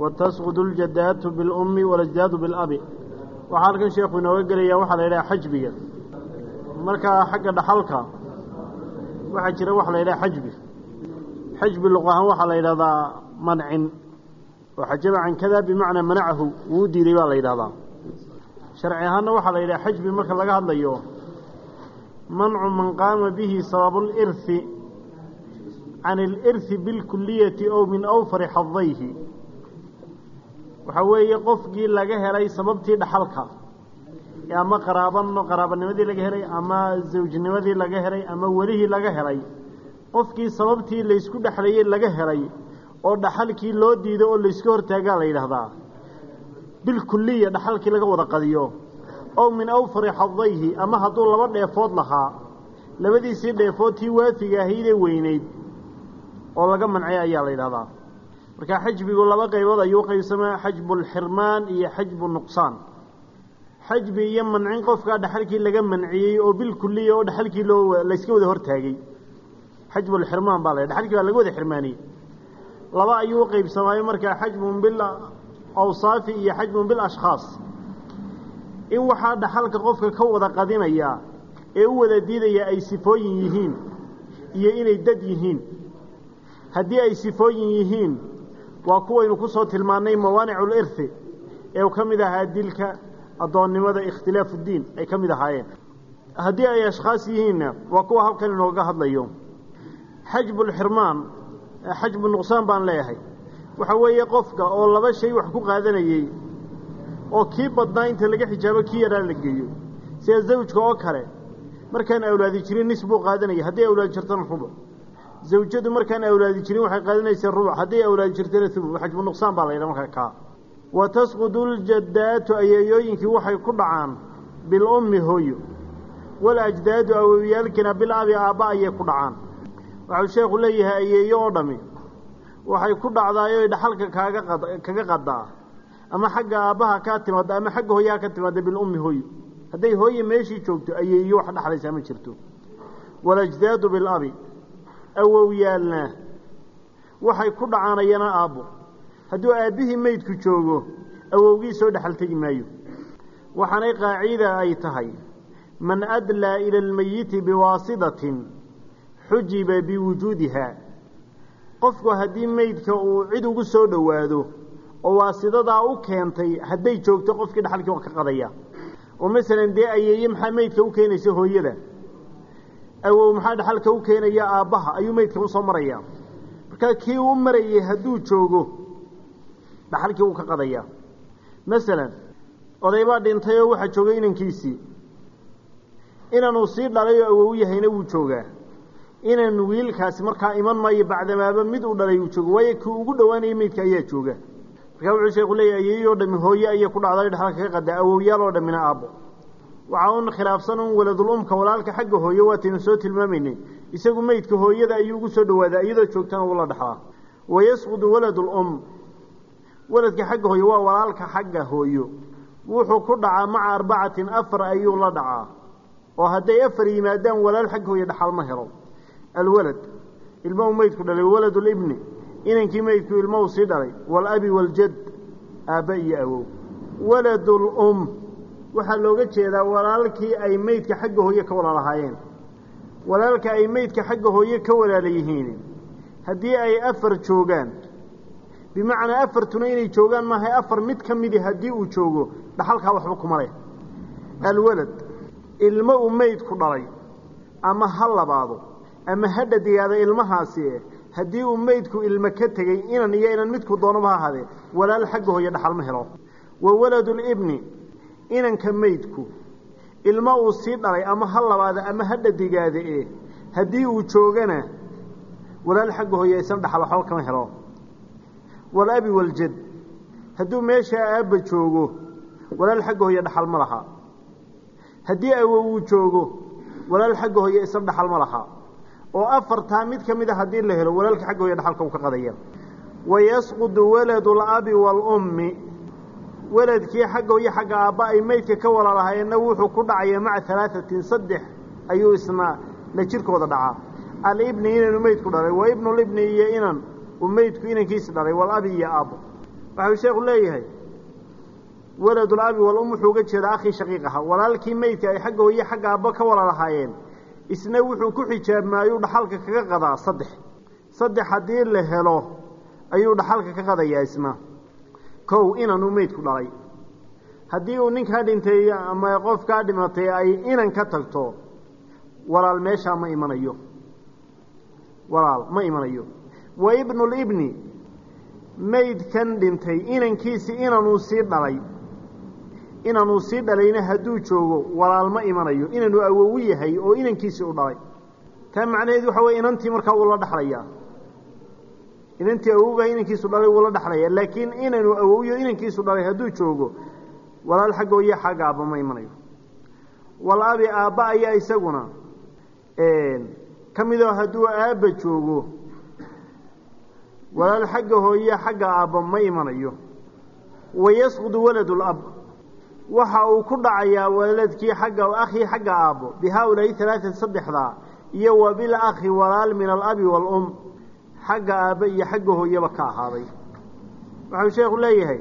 watasqudu اljadaatu biاlummi waljdaadu biاlabi waxaa halkan sheekhu inooga gelaya waxaa la yidhaha xajbiga markaa xagga dhaxalka waxaa jira waxa la yidhaha xajbi xajbi luq ahaan waxaa la yidhahdaa mancin oo xajaba can kada bimacnaa manacahu wuu diiday baa la yidhahdaa sharci ahaanna waxaa la yidhaha xajbi marka laga hadlayo mancu man qaama bihi sababu lirhi can alirhi bilkuliyati ow min awfari xadayhi waxaa weeye qofkii laga helay sababtii dhaxalka. Ama qaraaban qaraabanimadii laga helay ama zawjnimadii laga helay ama welihii laga helay. Qofkii sababtii laysku dhexlayey laga helay oo dhaxalkii loo diido oo layska hortaagaa la yidhaahdaa. Bilkuliya dhaxalkii laga wada qadiyo. Ow min awfari xadayhi ama hadduu laba dheefood lahaa. Labadiisii dheefood tii waafiga ahaydee weynayd oo laga mancay ayaa la yidhahdaa marka xajbigu laba qaybood ayuu qaybsamaa xajbulxirmaan iyo xajbu nuqsaan. Xajbi iyo mancin qofkaa dhaxalkii laga manciyey oo bilkuliya oo dhaxalkii loo layska wada hortaagay. Xajbulxirmaan baa la dhaxalkii baa laga wada xirmaaniyey. Laba ayuu qaybsamaayo markaa xajbun bil awsaafi iyo xajbun bil ashkhaas. In waxaa dhaxalka qofka ka wada qadinaya ee u wada diidaya ay sifooyin yihiin iyo inay dad yihiin. Haddii ay sifooyin yihiin waa kuwaynu ku soo tilmaannay mawaanicu lirhi ee ka mid ahaa dilka addoonnimada ikhtilaafu ddiin ay ka mid ahaayeen. Haddii ay ashkhaas yihiinna waa kuwa halkan inooga hadlayo. Xajbulxirmaan xajbu nuqsaan baan leeyahay. Waxa weeye qofka oo laba shay wax ku qaadanayey oo kii badnaa inta laga xijaabo kii yaraa la geeyo sida zawjka oo kale markaan awlaadi jirin nis buu qaadanayay. Hadday awlaadi jirtana rubuc zawjadu markaan awlaadi jirin waxay qaadanaysay rubuc hadday awlaadi jirtana hubuc xajbu nuqsaan baa la yidhaha markaa kaa wa tasqudu ljaddaatu ayeeyooyinkii waxay ku dhacaan bilummi hooyo. Walajdaadu awowyaalkina bilabi aabba ayay ku dhacaan. Waxau sheekhu leeyahay ayeeyo oo dhammi waxay ku dhacdaayoy dhaxalka kaaga kaga qadaa ama xagga aabbaha kaa timaada ama xagga hooyaha ka timaada bilummi hooyo. Hadday hooye meeshii joogto ayeeyo wax dhexlaysaa ma jirto. Walajdaadu bilabi awowyaalna. Waxay ku dhacaanayana aabbo. Hadduu aabbihii meydku joogo awowgii soo dhexal tegi maayo. Waxaanay qaacida ay tahay man adlaa ila almeyiti biwaasidatin xujiba biwujuudiha. Qofku haddii meydka uu cid ugu soo dhowaado oo waasidadaa u keentay hadday joogto qofkii dhaxalkii waa ka qadaya. Oo masalan dee ayeeye maxaa meydka u keenaysa hooyada awow maxaa dhaxalka u keenaya aabbaha? Ayuu meydka u soo maraya. Markaa kii u marayay hadduu joogo dhaxalkii wuu ka qadaya. Masalan odaybaa dhintay oo waxaa joogay inankiisii inanuu sii dhalay oo awow yahayna wuu joogaa inan wiilkaasi markaa iman maayo bacdamaaba mid uu dhalay uu joogo waayo kii ugu dhowaanayay meydka ayaa jooga. Markaa wuxuu sheeku leeyahy ayeeyoo dhami hooye ayay ku dhacday dhaxalka ka qadaa awowyaal oo dhammina aabbo waxaa un khilaafsan un waladul walaalka xagga hooye waataynu soo tilmaamaynay isagu meydka hooyada ayuu ugu soo dhowaadaa iyadoo joogtana uu la dhaxlaa. Wayasqudu waladul um. Waladka xagga hooye waa walaalka xagga hooyo. Wuxuu ku dhacaa maca arbacatin afar ayuu la dhacaa. Oo hadday afar yimaadaan walaal xagga hooye dhaxal ma helo. Alwalad. Ilma uu meydku dhalay walad inankii meydku ilma uu sii dhalay walabi waljad aabba iyo awow. Waladulum waxaa looga jeedaa walaalkii ay meydka xagga hooye ka walaalahaayeen walaalka ay meydka xagga hooye ka walaala yihiin. Haddii ay afar joogaan bimacnaa afartuna inay joogaan maaha afar mid ka midi haddii uu joogo dhaxalkaa waxba kuma leh alwalad ilmo uu meydku dhalay ama ha labaado ama ha dhadigaada ilmahaasi haddii uu meydku ilmo ka tegey inan iyo inan midku doonaba ha ahaadee walaal xagga hooye dhaxal ma helo. Wa waladulibni inanka meydku ilmo uu sii dhalay ama ha labaada ama ha dhadigaada e haddii uu joogana walaal xagga hooye aysan dhaxal waxba kama helo. Walabi waljad hadduu meeshaa aabba joogo walaal xagga hooye dhaxal ma laha. Haddii awow uu joogo walaal xagga hooye isan dhaxal ma laha. Oo afartaa mid ka mid a haddii la helo walaalka xagga hooye dhaxalka uu ka qadaya. Wayasqudu waladu labi waalummi weladkii xagga hooye xagga aabba ay meydka ka walaalahayeenna wuxuu ku dhacaya maca alaaثatin saddex ayuu isna la jirkooda dhacaa. Alibni inanu meydku dhalay wa ibnulibni iyo inan uu meydku inankiisi dhalay walabi iyo aabbo. Waxau sheekhu leeyahay waladul abi walum wuxuu uga jeedaa akhii shaqiiq ahaa walaalkii meydka ay xagga hooye xagga aabbo ka wala lahaayeen isna wuxuu ku xijaabmaayuu dhaxalka kaga qadaa saddex. Saddex haddii la helo ayuu dhaxalka ka qadayaa isna kow inanuu meydku dhalay. Haddii uu ninkaa dhintay ama qofkaa dhimatay ay inan ka tagto walaal meeshaa ma imanayo. Walaal ma imanayo. Wa ibnulibni maydkan dhintay inankiisi inanuu sii dhalay. Inanuu sii dhalayna hadduu joogo walaal ma imanayo. Inanuu awowu yahay oo inankiisii u dhalay. Taa macnaheedu waxa weye inantii markaa wuu la dhexlayaa inantii awowgaha inankiisu dhalay wuu la dhexlayaa laakiin inanuu awowyo inankiisu dhalay hadduu joogo walaal xagga hooye xagga aabba ma imanayo. Walabi aabba ayaa isaguna ka midoo hadduu aabba joogo walaal xagga hooye xagga aabba ma imanayo. Wayasqudu waladulab waxa uu ku dhacayaa waladkii xagga akhii xagga aabbo bi haaulaa'i alaaat saddexdaa iyo wa bil akhi walaal min alabi waalum xagga aabbe iyo xagga hooyeba ka ahaaday. Waxau sheekhu leeyahay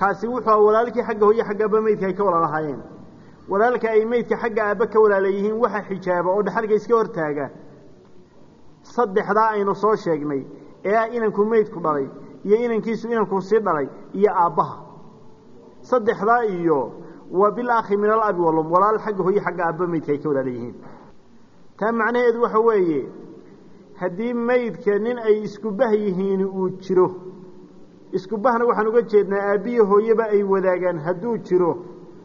kaasi wuxuu walaalkii xagga hooye xagga aabba meydka ay ka walaalahaayeen walaalka ay meydka xagga aabbe ka walaala yihiin waxa xijaaba oo dhaxalka iska hortaaga. Saddexdaa aynu soo sheegnay ee ah inanku meydku dhalay iyo inankiisu inankuu sii dhalay iyo aabbaha. Saddexdaa iyo wa bil akhi min alabi walum walaal xagga hooye xagga aabba meydka ay ka walaala yihiin. Taa macnaheedu waxa weeye haddii meydka nin ay isku bah yihiin uu jiro isku bahna waxaan uga jeednaa aabbiyo hooyeba ay wadaagaan hadduu jiro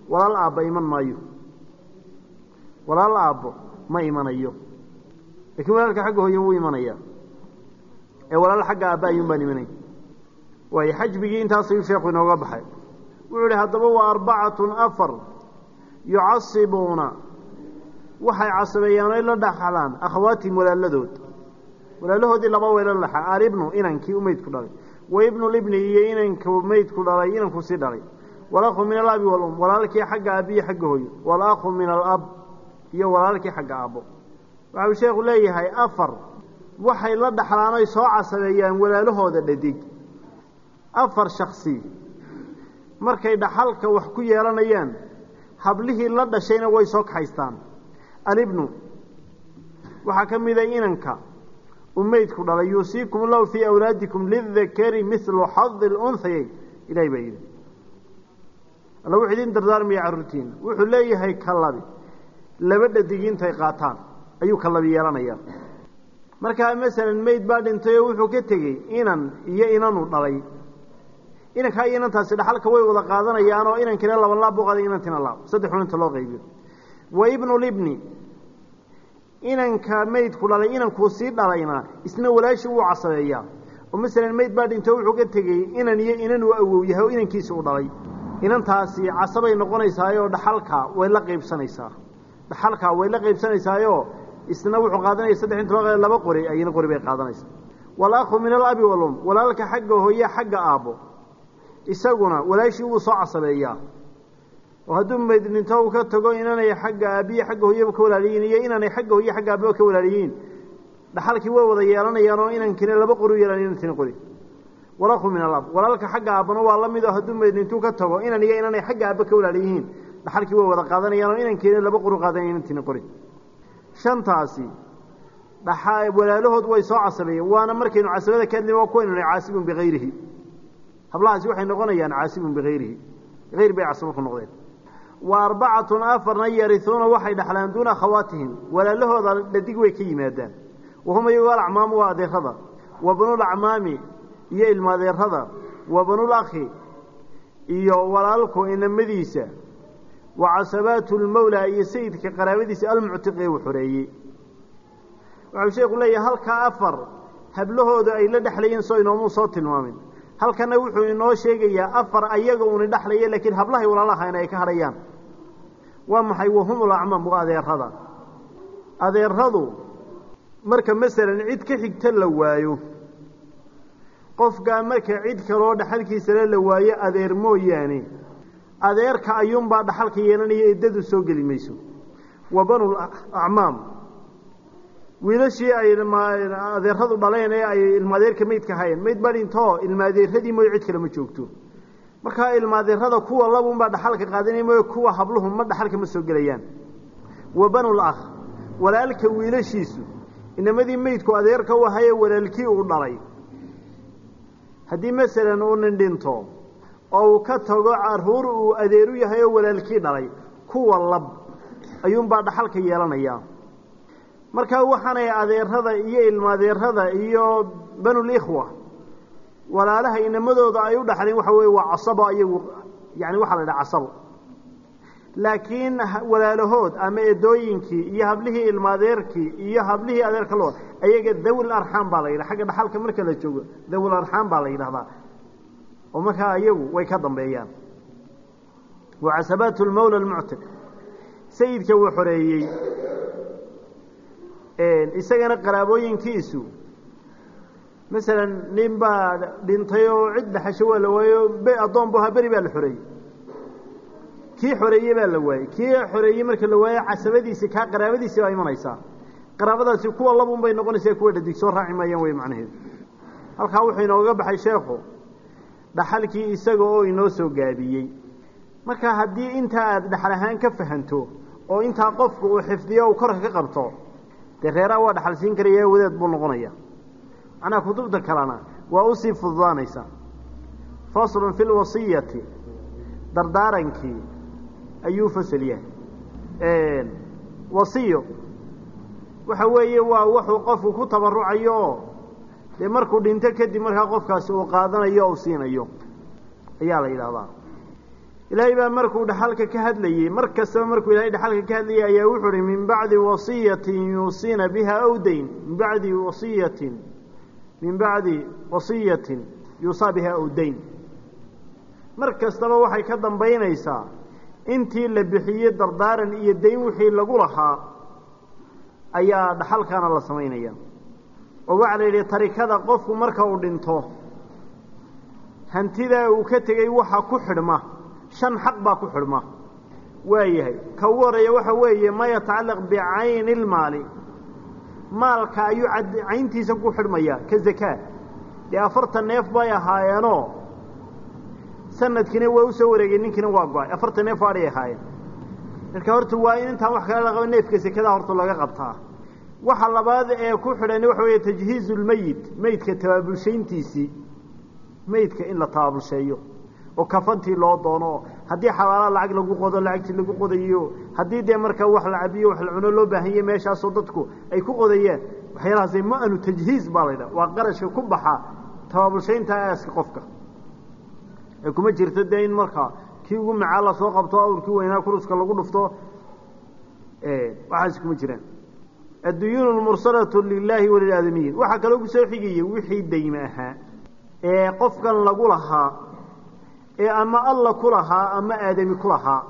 walaal aabba iman maayo. Walaal aabbo ma imanayo. Lakiin walaalka xagga hooye wuu imanaya. Ee walaal xagga aabba ayuun baan imanay. Waayo xajbigii intaasayuu sheekhu inooga baxay. Wuxuu idhi haddaba waa arbacatun afar yucasibuuna. Waxay casabeeyaan oy la dhaxlaan akhawaatihim walaaladood walaalahoodii laba way la dhaxa alibnu inankii u meydku dhalay. Wa ibnulibni iyo inanku meydku dhalay inankuu sii dhalay. Walakhu min alabi walum walaalkii xagga aabbiyo xagga hooyo. Walakhu min alab iyo walaalkii xagga aabbo. Waxau sheekhu leeyahay afar waxay la dhaxlaan soo casabeeyaan walaalahooda dhadig. Afar shaksi markay dhaxalka wax ku yeelanayaan hablihii la dhashayna way soo kaxaystaan. Alibnu waxaa ka mida inanka uu meydku dhalay yuusiikum lahu fii awlaadikum lidakari milu xadi lunhayayn ilahay baa yidhi. Alla wuxuu idin dardaarmaya carruurtiina wuxuu leeyahay ka labi laba dhadig qaataan. Ayuu ka labi yeelanayaa markaa masalan meyd baa dhintay wuxuu ka tegey inan iyo inanu dhalay. Inankaa iyo inantaasi dhaxalka way wada qaadanayaan oo inankina laba laab buu qaaday inantina laab. Saddexun inta loo qaybiyo. Wa ibnulibni inanka meydku dhalay inankuu sii dhalayna isna walaashii wuu casabeeyaa. Oo masalan meyd baa dhintay wuxuu ka tegey inan iyo inan uu awow yahay oo inankiisi u dhalay. Inantaasi casabay noqonaysaayoo dhaxalka way la qaybsanaysaa. Dhaxalka way la qaybsanaysaayoo isna wuxuu qaadanaya saddex inta loo laba qori ayna qori bay qaadanaysaa. Walakhu min alabi walum walaalka xagga hooye xagga aabbo isaguna walaashii wuu soo casabeeyaa oo hadduu uu ka tago inanay xagga aabbiye xagga hooyeba ka walaaliyiin iyo inanay xagga hooye xagga aababa ka walaaliyiin. Dhaxalkii way wada yeelanayaan oo inankina laba qori yeelan inantina qori. Walakhu min alab walaalka xagga aabbana waa la mid oo hadduu meyd dhintuu ka tago inan iyo inanay xagga aabba ka walaaliyihiin dhaxalkii way wada qaadanayaan oo inankiina laba qori qaadanaya inantina qori. Shantaasi dhaxa walaalahood way soo casabeeyeen waana markaynu casabada ka hadlin waa kuwaynu nahay caasibun bikayrihi hablahaasi waxay noqonayaan caasibun bikayrihi hayr bay casabo ku noqdeen wa arbacatun afarna yarihuuna waxay dhaxlaan duuna akhawaatihim walaalahooda dhadig way ka yimaadaan. Wahum iyagu alacmaamu waa adeerada wa banulacmaami iyo ilma adeerada wa banulakhi iyo walaalku inamadiisa. Wa casabaatu lmawlaa iyo sayidka qaraabadiisa almuctiq ee uu xoreeyey. Waxau sheekhu leeyahay halkaa afar hablahooda ay la dhexlayeen soo inoomuu soo tilmaamin halkana wuxuu inoo sheegayaa afar ayaga uuni dhexlaya laakiin hablahay walaalahayna ay ka hadhayaan. Waa maxay? Wahum ulacmaam waa adeerada. Adeeradu marka masalan cid ka xigta la waayo qofkaa marka cid kaloo dhaxalkiisala la waayo adeer mooyaane adeerka ayuunbaa dhaxalka yeelanaya eddadu soo geli mayso. Wa banul acmaam wiilashii ay adeeradu dhaleen ee ay ilmaadeerka meydka hayeen mayd baa dhintoo ilmaadeeradii mooyo cid kale ma joogto. Markaa ilmaadeerada kuwa labunbaa dhaxalka qaadanaya mooyo kuwa habluhu ma dhaxalka ma soo gelayaan. Wa banul akh walaalka wiilashiisu inamadii meydku adeerka u ahaye walaalkii uu dhalay. Haddii masalan uu nin dhinto oo uu ka tago carruur uu adeeru yahay oo walaalkii dhalay kuwa lab ayuunbaa dhaxalka yeelanayaa markaa waxaanay adeerada iyo ilmaadeerada iyo banul ikhwa. Walaalaha inamadooda ay u dhaxleen waxa weeye waa casabo iyagu yani waxaa la dhaha casabo laakiin walaalahood ama edooyinkii iyo hablihii ilmaadeerkii iyo hablihii adeerka loo ayaga dawil arxaam baa la yidhaha xagga dhaxalka marka la joogo dawil arxaam baa la yidhahdaa oo markaa iyagu way ka dambeeyaan. Wa casabaatu lmawla almuctiq sayidka uu xoreeyey isagana qaraabooyinkiisu. Masalan nin baa dhintay oo cid dhaxasho waa la waayo addoon bu ahaa baa la xoreeyey kii xoreeye baa la waayey kii xoreeyey marka la waayo casabadiisi kaa qaraabadiisi baa imanaysaa qaraabadaasi kuwa labun bay noqonaysaa kuwa dhadig soo raaci maayaan wey macnaheedu halkaa wuxuu inooga baxay sheekhu. Dhaxalkii isaga oo inoo soo gaabiyey. Marka haddii intaa aada dhaxal ahaan ka fahanto oo intaa qofku uu xifdiyo uu korka ka qabto dee reeraa waa dhaxal siin karaya wadaad buu noqonaya macnaha kutubta kalena waa u sii fududaanaysa. Faslun fi lwasiyati dardaarankii ayuu fasal yahay. Wasiyo waxa weeye waa wuxuu qofku ku tabarucayo dee markuu dhinto kadib markaa qofkaasi uu qaadanayo o siinayo. Ayaa la yidhahdaa ilaahay baa markuu dhaxalka ka hadlayey mar kastaba markuu ilahay dhaxalka ka hadlayay ayaa wuxuu uhi min bacdi wasiyatin yuusiina biha aw dayn min bacdi wasiyatin min bacdi wasiyatin yuusaa biha aw dayn mar kastaba waxay ka dambaynaysaa intii la bixiyey dardaaran iyo dayn wixii lagu lahaa ayaa dhaxalkaana la samaynaya. Oo waxaa la yidhi tarikada qofku marka uu dhinto hantidaa uu ka tegey waxa ku xidhma shan xaq baa ku xidhma waayahay ka ugu horreeya waxa weeye ma yatacallaq bicayni ilmaali maalka ayuu cayntiisa ku xidhmaya ka zakaa dee afartan neef bay ahaayeenoo sanadkiina waa u soo wareegay ninkiina waa go'ay. Afartan neef adhay ahaayeen. Marka horta waa in intaan wax kale la qaba neefka sekadaa horta laga qabtaa. Waxa labaad ee ku xidhan waxa weeye tajhiizu lmeyit meydka tabaabulshayntiisii meydka in la tabaabulsheeyo oo kafantii loo doono. Haddii xabaala lacag lagu qodo lacagtii lagu qodayo. Haddii dee markaa wax la cabiyo wax la cuno loo baahanye meeshaasoo dadku ay ku qodayeen waxyaalahaas ma-anu tajhiiz baa la ydhaha waa qarashka ku baxa tabaabulshaynta aaska qofka. Ee kuma jirto dee in markaa kii ugu macaa la soo qabto awrkii weynaa kuruska lagu dhufto waxaas kuma jiraan. Adduyuun lmursalatu lilaahi walilaadamiyiin waxaa kaloo ku soo xigaya wixii dayme ahaa ee qofkan lagu lahaa ee ama alla ku lahaa ama aadami ku lahaa.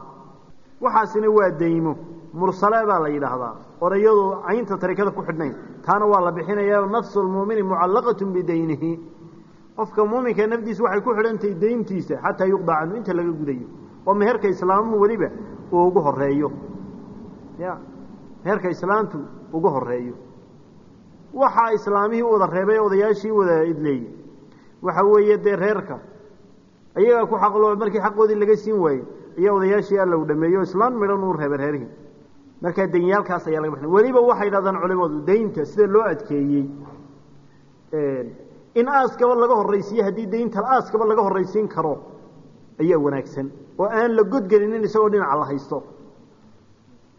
Waxaasina waa daymo mursale baa la yidhaahdaa. Oon iyadu caynta tarikada ku xidhnayn. Taana waa la bixinaya nafsu lmuumini mucallaqatu bidaynihi qofka muuminka nafdiisa waxay ku xidhantahay dayntiisa xataa yuqda canhu inta laga gudayo. Oo meherka islaamuhu weliba uu ugu horeeyo ya meherka islaamtu ugu horeeyo waxaa islaamihii wada reebay odayaashii wada idleeyey waxa weeye dee reerka ayagaa ku xaqloo markii xaqoodii laga siin waayey ayaa odayaashii alla u dhameeyo islaan midhan uu reerihii markaa danyaalkaas ayaa laga bixin weliba waxay dhahdaan culimadu daynta sida loo adkeeyey in aaskaba laga horraysiiye haddii daynta aaskaba laga horraysiin karo ayaa wanaagsan. Oo aan la godgelinin isagoo dhinaca la haysto.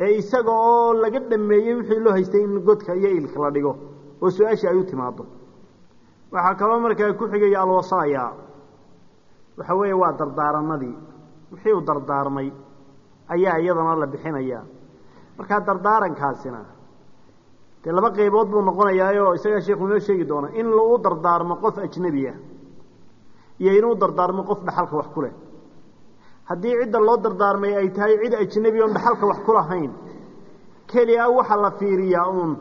Ee isaga oo laga dhameeyey wixii loo haystay in godka iyo ilka la dhigo oo su'aashii ay u timaado waxaa kaloo markaa ku xigaya alwasaaya waxa weeye waa dardaaranadii. Wixii uu dardaarmay ayaa iyadana la bixinayaa. Markaa dardaarankaasina dee laba qaybood buu noqonayaayoo isagaa sheekhu inoo sheegi doona. In lagu dardaarmo qof ajnebi ah iyo inuu dardaarmo qof dhaxalka wax ku leh. Haddii cidda loo dardaarmay ay tahay cid ajnebi oon dhaxalka wax ku lahayn keli a waxaa la fiiriyaa uun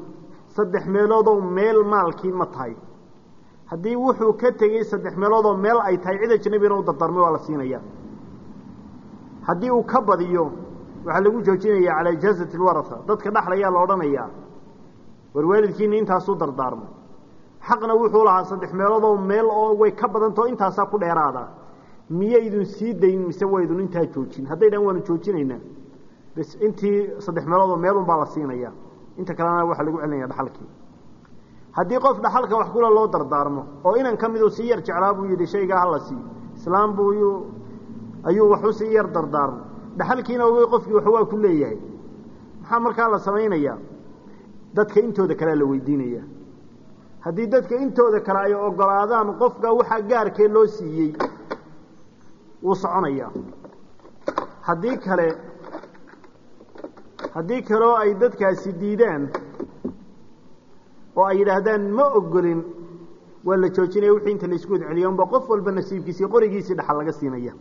saddex meeloodoo meel maalkii ma tahay haddii wuxuu ka tegey saddex meeloodoo meel ay tahay cid ajnebina u dardaarmay waa la siinaya. Haddii uu ka badiyo waxaa lagu joojinayaa calaa ijaazati lwarasa dadka dhaxlayaa la odhanayaa war waalidkiini intaasuu dardaarmay. Xaqna wuxuu lahaa saddex meeloodoo meel oo way ka badantao intaasaa ku dheeraada. Miyaydun sii dayn mise waydun intaa joojin. Hadday dhan waanu joojinaynaa bs intii saddex meeloodoo meelunbaa la siinaya. Inta kalena waxaa lagu celinaya dhaxalkii haddii qof dhaxalka wax kula loo dardaarmo oo inan ka miduu sii yar jeclaa buu yidhi shaygaa hala siiyo islaam buu ayuu waxu sii yar dardaarmay dhaxalkiina ogey qofkii wax waa ku leeyahay. Maxaa markaa la samaynayaa? Dadka intooda kalea la weydiinaya haddii dadka intooda kale ay ogolaadaan qofka waxaa gaarkee loo siiyey wuu soconayaa. Haddii kale haddii kaleo ay dadkaasi diidaan oo ay yidhaahdaan ma ogolin waa la joojinaya wixii inta la isku wadceliyo unba qof walba nasiibkiisii qorigiisii dhaxal laga siinaya.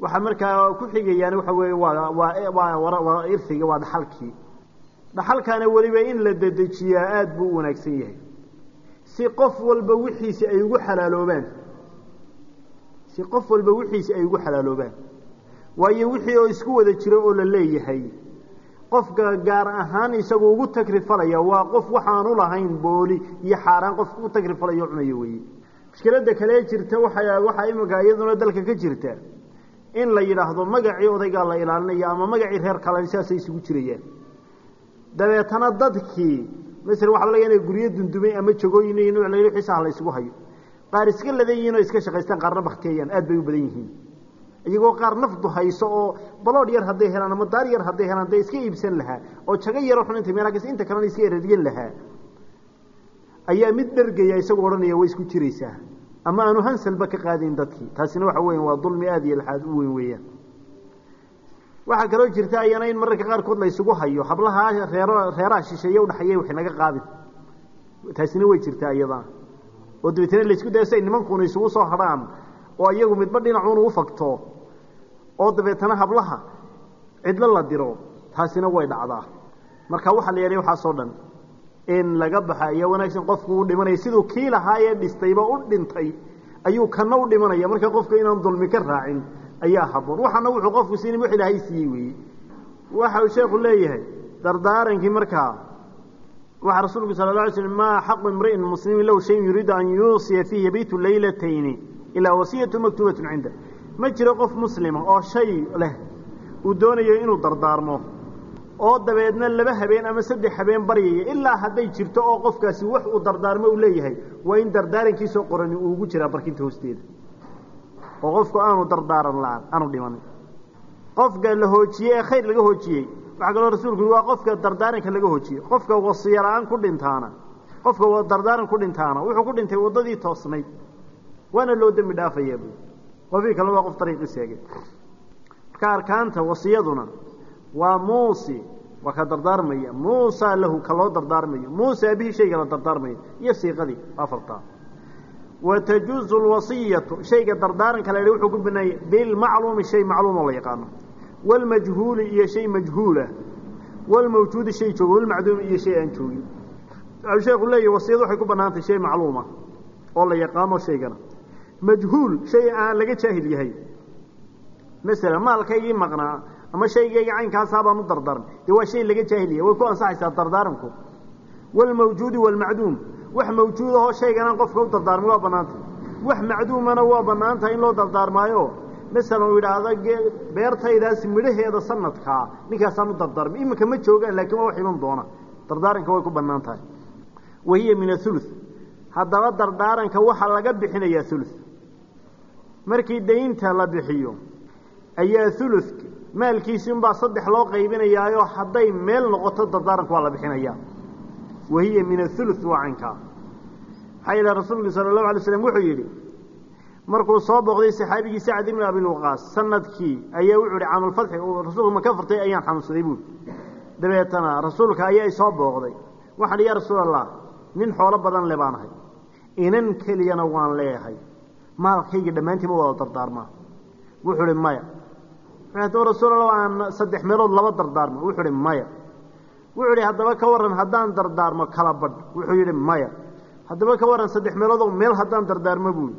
Waxaa markaa ku xigayaan waxa weeye waa waa waa irfiga waa dhaxalkii. Dhaxalkaana weliba in la dedejiyaa aada buu u wanaagsan yahay. Si qof walba wixiisi ay ugu xalaaloobaan si qof walba wixiisi ay ugu xalaaloobaan waayo wixii oo isku wada jiro oo la leeyahay qofka gaar ahaan isagu ugu tagrifalaya waa qof waxaanu lahayn booli iyo xaaraan qof u tagrifalayo cunayo weeye. Mushkiladda kale jirta waxaa iminka iyaduna dalka ka jirta in la yidhaahdo magacii odaygaa la ilaalinaya ama magacii reer kalen sidaasay isugu jirayaan. Dabeetana dadkii masel waxa laga inay guryo dundumay ama jagooyin iyo nuuc la xiisaha la isugu hayo. Qaar iska ladan yihiin oo iska shaqaystaan qaarna baktiyayaan aad bay u badan yihiin. Iyagoo qaar nafdu hayso oo baloodh yar hadday helaan ama daar yar hadday helaan dee iska iibsan lahaa oo jago yaro xun intay meelaa inta kalena iska eradiyan lahaa ayaa mid dhergaya isagoo odhanaya way isku jiraysaa. Ama aanu hansalba ka qaadayn dadkii. Taasina waxa weya waa dulmi aada iyo laxaad u weyn weeyaan. Waxaa kaloo jirta ayana in mararka qaarkood la hayo hablaha reero reeraha shisheeye udhaxeeya wax naga qaadin. Taasina way jirtaa iyadana oo dabeetna la isku daya si ay nimankuna isugu soo hadhaan oo iyagu midba dhinacuunu u fagto oo dabeetana hablaha cidlo la diro taasina way dhacdaa. Marka waxaa la yeelay waxaasoo dhan in laga baxa ayaa wanaagsan qofku uu dhimanaya siduu kii lahaa ee dhistayba u dhintay ayuu kana u dhimanaya. Marka qofka inaan dulmi ka raacin ayaa haboon waxaana wuxuu qofku siin wix ilaahay siiyey weeye. Waxa uu sheekhu leeyahay dardaarankii markaa waxa rasuulku sala la alay slm maa xaqu imri'in muslimin low shayn yuriidu an yuusiya fiihi yabiitu laylatayni ilaa wasiyatu maktuubatun cinda ma jiro qof muslima oo shay leh uu doonayo inuu dardaarmo. Oo dabeedna laba habeen ama saddex habeen baryaya ilaa hadday jirto oo qofkaasi wax uu dardaarmo uu leeyahay waa in dardaarankiisoo qorani uu ugu jiraa barkinta hoosteeda. Oo qofku aanu dardaaran la'aan aanu dhimanin qofka la hoojiyey ee khayr laga hoojiyey waxaa kaloo rasuulku yii waa qofka dardaaranka laga hoojiyey qofka wasiya la'aan ku dhintaana qofka dardaaran ku dhintaana wuxuu ku dhintay waddadii toosnayd waana loo dembi dhaafayaa bu qofkii kalena waa qof dariiqii seegay. Marka arkaanta wasiyaduna waa muusi waa ka dardaarmaya. Muusa lahu ka loo dardaarmayo muusa aabihii shayga la dardaarmayo iyo siiqadii afartaa watajuuzu lwasiyatu shayga dardaaranka la wuxuu ku banaayay bilmacluumi shay macluumoo la yaqaano. Wlmajhuuli iyo shay majhuulah wlmawjuudi shay jooga walmacduumi iyo shay aan joogin. Waxau sheeku leeyahy wasiyadu waxay ku banaantay shay macluuma oo la yaqaano shaygana majhuul shay aan laga jaahil yahay. Masalan maalkaygii maqnaa ama shaygayga caynkaasaa baan u dardaarmay dee waa shay laga jaahil yahay way ku ansaxaysaa dardaaranku. Wlmawjuudi wlmacduum wax mawjuud ahoo shayganaan qofka u dardaarmay waa banaantay wax macduumana waa banaantahay in loo dardaarmaayo. Masalan uu yidhaahdo beertaydaas midhaheeda sanadkaa ninkaasaan u dardaarmay. Iminka ma joogaan laakiin waa wax iman doona. Dardaaranka way ku bannaan tahay. Wahiya min aulu haddaba dardaaranka waxaa laga bixinayaa ulu markii daynta la bixiyo ayaa uluka maalkiisi unbaa saddex loo qaybinayaayo hadday meel noqoto dardaaranka waa la bixinayaa. Wahiya min aulu waa caynkaa maxaa yeele rasuulku sala allahu alay slam wuxuu yidhi markuu soo booqday saxaabigii sacd ibni abilwaqaas sannadkii ayaa wuxuu ihi camalfadxi uu rasuulku maka furtay ayaan xanuunsaday buuri dabeetana rasuulka ayaa isoo booqday. Waxaan ya rasuul allah nin xoolo badan le baan ahay. Inan keliyana waan leeyahay maalkayga dhammaantiima wada dardaarmaa. Wuxuu ihi maya. Wuxuu rasuul aan saddex meelood laba dardaarmo wuxuu ihi maya. Wuxuu ihi haddaba ka warran haddaan dardaarmo kala badh. Wuxuu yidhi maya. Haddaba ka warran saddex meeloodoo meel haddaan dardaarmo buuri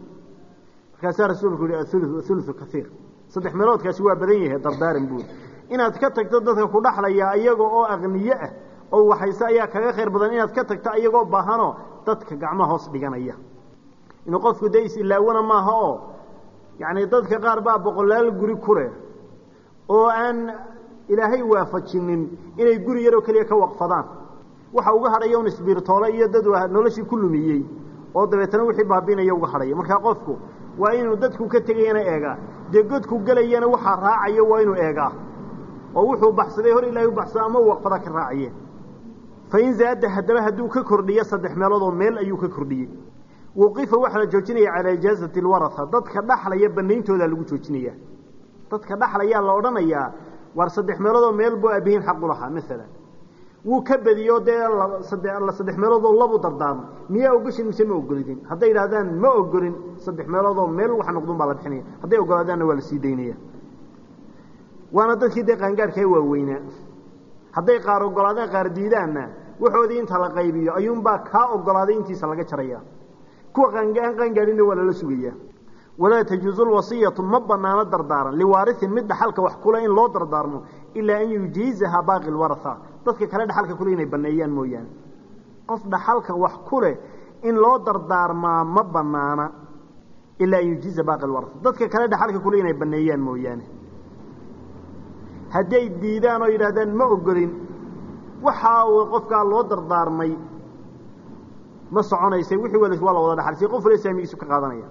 markaasaa rasuulku yihi aulu ulu kaiir saddex meeloodkaasi waa badan yahay dardaaran buuri inaad ka tagto dadka ku dhaxlaya iyaga oo aqniye ah oo waxayse ayaa kaga khayr badan inaad ka tagto iyagoo baahanoo dadka gacmo hoos dhiganaya inuu qofku dee is-ilaawana maaha oo yacni dadka qaar baa boqolaal guri ku leh oo aan ilaahay waafajinin inay guri yaroo keliya ka waqfadaan. Waxa uga hadhaya un isbiirtoole iyo dad noloshii ku lumiyey oo dabeetana wixii baabinaya uga hadhaya. Markaa qofku waa inuu dadku ka tegayana eegaa dee godku gelayana waxaa raacayo waa inuu eegaa oo wuxuu baxsaday hor ilaahay u baxsada ama waqfada ka raacaye. Fain zaada haddaba hadduu ka kordhiyo saddex meeloodoo meel ayuu ka kordhiyey wuqifa waxaa la joojinaya calaa ijaazati alwaraa dadka dhaxlaya banayntoodaa lagu joojinaya. Dadka dhaxlayaa la odhanayaa war saddex meeloodoo meel buu aabihiin xaqu lahaa maalan wuu ka badiyo dee saddex meeloodoo labu dardaarmay miyaa ogoshin mise ma ogolidin? Hadday yidhahdaan ma ogolin saddex meeloodoo meel wax noqdun baa la bixinaya. Hadday ogolaadaanna waa la sii daynaya. Waana dadkii dee qaangaadhkaa waaweynaa hadday qaar ogolaadaan qaar diidaanna waxoodii inta la qaybiyo ayuunbaa kaa ogolaaday intiisa laga jaraya kuwa aan qaangaadhinna waa lala sugaya walaa tajuuzu lwasiyatu ma banaano dardaaran. Liwaariin mid dhaxalka wax kule in loo dardaarmo ilaa an yujiizaha baaqi lwaraa dadka kale dhaxalka kule inay baneeyaan mooyaane. Qof dhaxalka wax ku leh in loo dardaarmaa ma banaana ilaa an yujiiza baaqi lwaraa dadka kale dhaxalka kule inay baneeyaan mooyaane. Hadday diidaan oo yidhahdaan ma ogolin. Waxa uu qofkaa loo dardaarmay ma soconaysay wixii wal waa la wada dhaxalsay qof wala saamigiisu ka qaadanaya.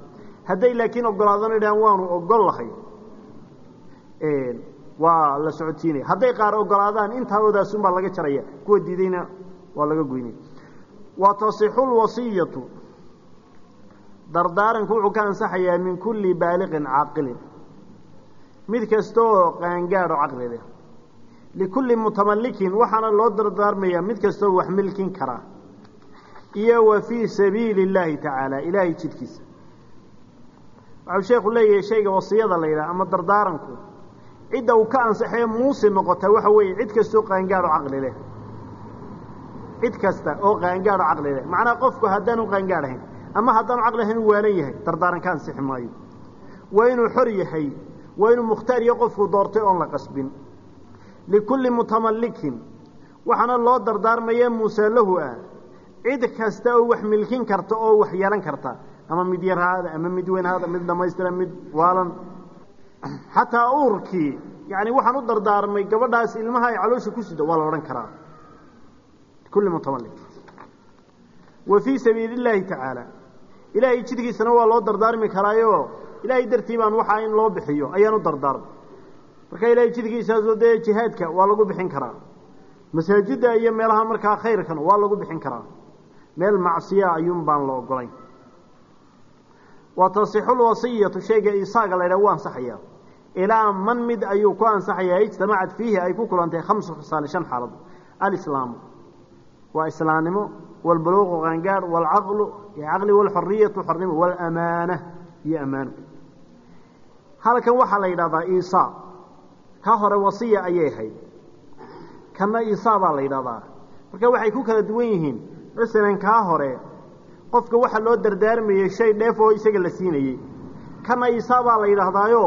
Hadday laakiin ogolaadana yidhahaan waanu ogol lahay. Waa la socodsiinaya. Hadday qaar ogolaadaan intaa odaasunbaa laga jaraya. Kuwa diidayna waa laga goynaya. Wa tasixu lwasiyatu dardaaranku wuxuu ka ansaxayaa min kulli baaliqin caaqilin. Mid kasta oo qaangaadho caqli leh. Likulli mutamalikin waxaana loo dardaarmayaa mid kastaoo wax milkin karaa iyo wa fii sabiili اllaahi tacaala ilaahay jidkiisa waxau sheekhu leeyahay shayga wasiyada la yidhaha ama dardaaranku cidda uu ka ansaxee muusi noqota waxa weeye cid kastaoo qaangaadho caqli leh. Cid kasta oo qaangaadho caqli leh. Macnaha qofku haddaanu qaangaadh ahayn ama haddaanu caqli ahayn u waalan yahay dardaaran ka ansixi maayo. Waa inuu xor yahay waa inuu mukhtaar iyo qofku doortay oon la qasbin. Likulli mutamalikin waxaana loo dardaarmaya muusalahu ah cid kasta oo wax milkin karta oo wax yeelan karta ama mid yar haada ama mid weyn mid dhammaystiran mid waalan. Xataa uurkii yani waxaan u dardaarmay gabadhaas ilmaha ay caloosha ku sido waa la odhan karaa. Kulli mutamalik wa fii sabiili illaahi tacaala ilaahay jidkiisana waa loo dardaarmi karaayo. Ilaahay dartii baan waxaa in loo bixiyo ayaan u dardaarmay. Marka ilaahay jidkiisaasoo dee jihaadka waa lagu bixin karaa. Masaajidda iyo meelaha markaa khayrkan waa lagu bixin karaa meel macsiya ayuun baan la ogolayn wa tasixu lwasiyatu shayga isaaga la ydhaha wuu ansaxayaa ilaa man mid ayuu ku ansaxayaa ijtamacad fiihi ay ku kulantay khamsu khisaali shan xaalad. Alislaamu. Waa islaamnimo walbuluuqu qaangaar walcaqlu caqli walxoriyatu xornimo walamaana iyo ammaano halkan waxaa la yidhahdaa isaa ka hore wasiya ayay ahayd. Kana isaa baa la yidhahdaa. Marka waxay ku kala duwan yihiin masalan kaa hore qofka waxa loo dardaarmayey shay dheef oo isaga la siinayey kana isaa baa la yidhaahdaayo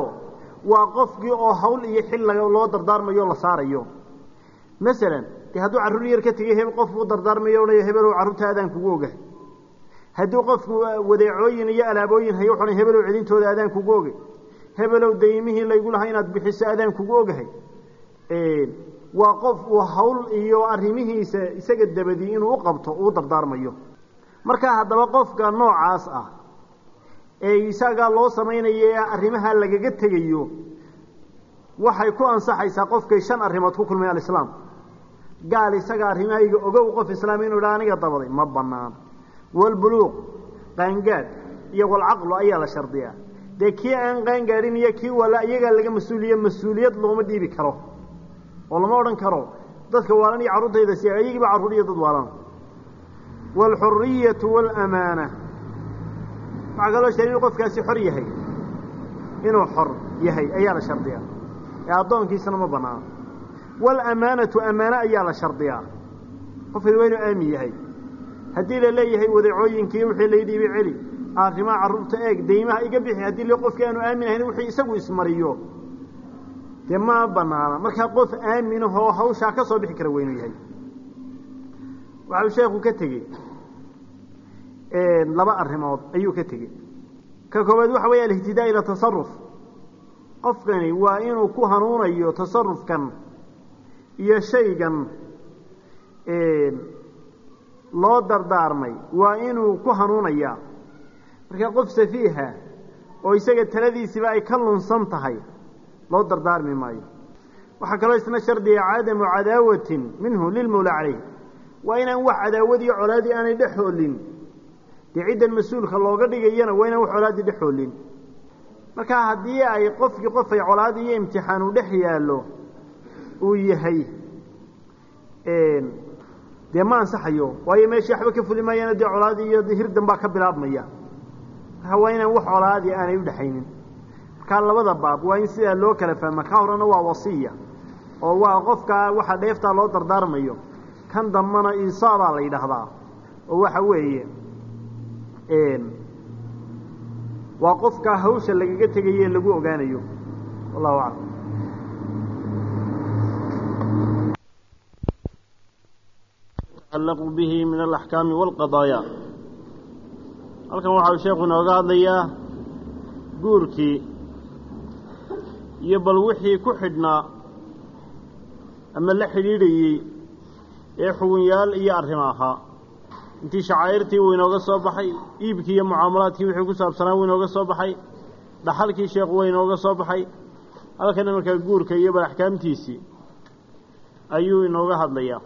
waa qofkii oo hawl iyo xil loo dardaarmayo la saarayo masalan dee hadduu carruur yar ka tegey he qof u dardaarmayo odhanayo hebelow carruurta adaan kugu ogahay hadduu qofku wadeecooyin iyo alaabooyin hayo wuxuu hebelow celintooda adaan kugu ogay hebelow daymihii laygu lahaa inaad bixiso adaan kugu ogahay waa qof uu hawl iyo arrimihiisa isaga dabadii inuu u qabto uu dardaarmayo. Markaa haddaba qofka noocaas ah ee isagaa loo samaynayo ee arrimaha lagaga tegayo waxay ku ansaxaysaa qofkay shan arrimood ku kulmay alislaam. Gaal isaga arrimahayga ogow qof islaam inuu idhaa aniga dabaday ma bannaan. Walbuluuq qaangaadh iyo walcaqlu ayaa la shardiyaa. Dee kii aan qaangaadhin iyo kii wala iyagaa laga mas'uuliye mas'uuliyad looma dhiibi karo oo lama odhan karo. Dadka waalan iyo carruurtayda si iyagiiba carruur iyo dad waalan waalxuriyatu waalamaana waxaa kaloo shar inuu qofkaasi xor yahay. Inuu xor yahay ayaa la shardiyaa. Ee addoonkiisana ma bannaano waalamaanatu ammaano ayaa la shardiyaa. Qofkadi waa inuu aamin yahay. Haddii la leeyahay wadeecooyinkii wixii laydhiibi celi arrimaha carruurta eeg daymaha iga bixi. Haddii le qofkii aanu aamin dee ma banaana. Markaa qof aaminahoo hawshaa ka soo bixi kara waa inuu yahay. Waxau sheekhu ka tegey laba arrimood ayuu ka tegey. Ka koowaad waxa weeye alihtidaa ila tasaruf qofkani waa inuu ku hanuunayo tasarufkan iyo shaygan loo dardaarmay. Waa inuu ku hanuunayaa. Marka qof safiiha oo isaga taladiisiba ay ka lunsan tahay loo dardaarmi maayo. Waxaa kaloo isna shardiga cadamu cadaawatin minhu lilmawla calayh. Waa inaan wax cadaawad iyo colaadii aanay dhexoolin dee ciddan mas'uulka looga dhigayana waa inaan wax colaadii dhexoolin marka haddii ay qofkii qof ay colaad iyo imtixaan uu dhex yaallo uu yahay dee ma ansaxayo? Waayo meeshii waxba ka fuli maayana dee colaadii iyo hirdan baa ka bilaabmaya. Marka waa inaan wax colaadii aanay udhexaynin markaa labada baab waa in sidaa loo kala fahma ka horena waa wasiya oo waa qofkaa waxa dheeftaa loo dardaarmayo. Kan dambana isaabaa la yidhaahdaa oo waxa weeye waa qofkaa hawsha lagaga tegaye lagu ogaanayo. Wallahu aclam. Bihi min alaxkaami walqadaaya. Halkan waxau sheekhu inooga hadlayaa guurkii iyo bal wixii ku xidhnaa ama la xidhiidhayey ee xugunyaal iyo arrimo ahaa intii shacaa'irtii wuu inooga soo baxay iibkii iyo mucaamalaadkii wixii ku saabsanaa wuu inooga soo baxay dhaxalkii sheekhu waa inooga soo baxay. Halkan imarkaa guurka iyo bal axkaamtiisii ayuu inooga hadlayaa.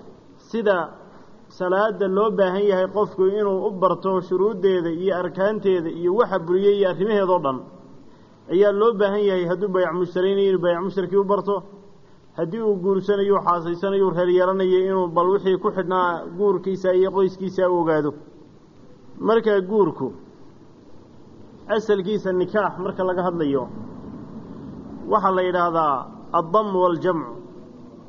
Sida salaada loo baahan yahay qofku inuu u barto shuruuddeeda iyo arkaanteeda iyo waxa buriyey iyo arrimaheedao dhan ayaa loo baahan yahay hadduu bayac mushtaraynayo inuu bayac mushtarkii u barto. Haddii uu guursanayo xaasaysanayo reeryeelanayo inuu bal wixii ku xidhnaa guurkiisa iyo qoyskiisa u ogaado. Markaa guurku asalkiisa nikaax marka laga hadlayo waxaa la yidhaahdaa addam waaljamcu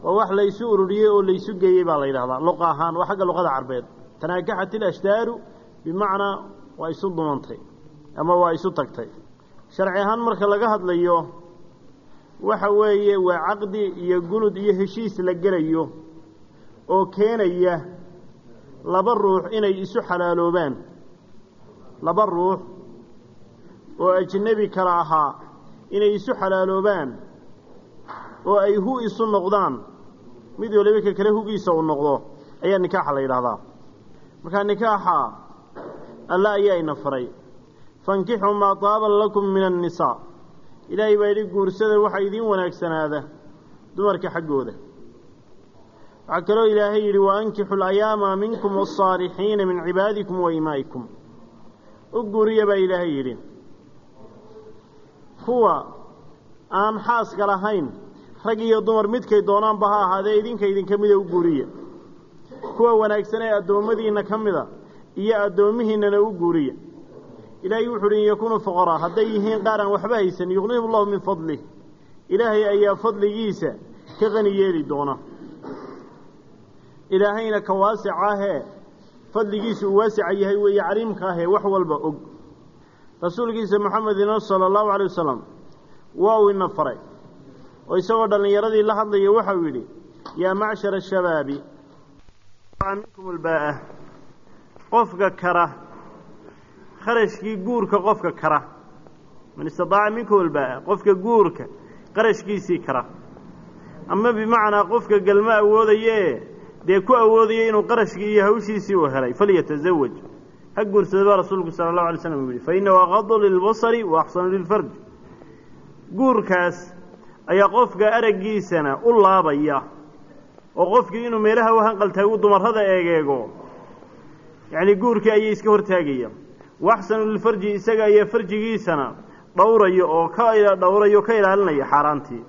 waa wax laysu ururiyey oo laysu geeyey baa la yidhahdaa luqa ahaan waa xagga luqada carbeed. Tanaakaxat ilashtaaru bimacnaa waa isu dumantay ama waa isu tagtay sharci ahaan marka laga hadlayo waxa weeye waa caqdi iyo gunud iyo heshiis la gelayo oo keenaya laba ruux inay isu xalaaloobaan. Laba ruux oo ajnebi kala ahaa inay isu xalaaloobaan oo ay hu isu noqdaan mid waliba ka kale hugiisa uu noqdo ayaa nikaaxa la yidhaahdaa. Markaa nikaaxa alla ayaa ina faray fankixuu maa taaban lakum min annisaa ilaahay baa yidhi guursada waxaa idiin wanaagsanaada dumarka xaggooda waxaa kaloo ilaahay yidhi wa ankixu alayaama minkum wasaalixiina min cibaadikum wa imaa'ikum u guuriya baa ilaahay yidhi kuwa aan xaaska lahayn rag iyo dumar midkay doonaanba ha ahaadee idinka idinka mida u guuriya kuwa wanaagsan ee addoommadiinna ka mida iyo addoommihiinnana u guuriya ilaahay wuxu uhi in yakunuu fuqaraa hadday yihiin qaar aan waxba haysan. Yuqnihim allahu min fadlih ilaahay ayaa fadligiisa ka qani yeeli doona. Ilaahayna ka waasic ahee fadligiisu uu waasica yahay weeye caliimka ahee wax walba og. Rasuulkiisa moxamedina sala allahu calay wasalam waa uu ina faray. Oo isagoo dhallinyaradii la hadlaya waxau yidhi yaa macshara ashabaabi minkum albaa'a. Qofka kara kharashkii guurka qofka kara. Man istadaaca minkum albaa'a qofka guurka qarashkiisii kara. Ama bimacnaa qofka galmo awoodayee dee ku awoodaya inuu qarashkii iyo hawshiisii uu helay falyatasawaj ha guursada baa rasuulku sala allahu alay slam uu yihi fa innahu aqadu lilbasari wa axsanu lilfarj. Guurkaas ayaa qofka araggiisana u laabaya oo qofkii inuu meelaha u hanqaltaagu dumarrada eegeego. Yacni guurkii ayay iska hortaagaya waaxsanu lilfarji isaga ayaa farjigiisana dhowraya oo ka dhowrayo ka ilaalinaya xaaraantii.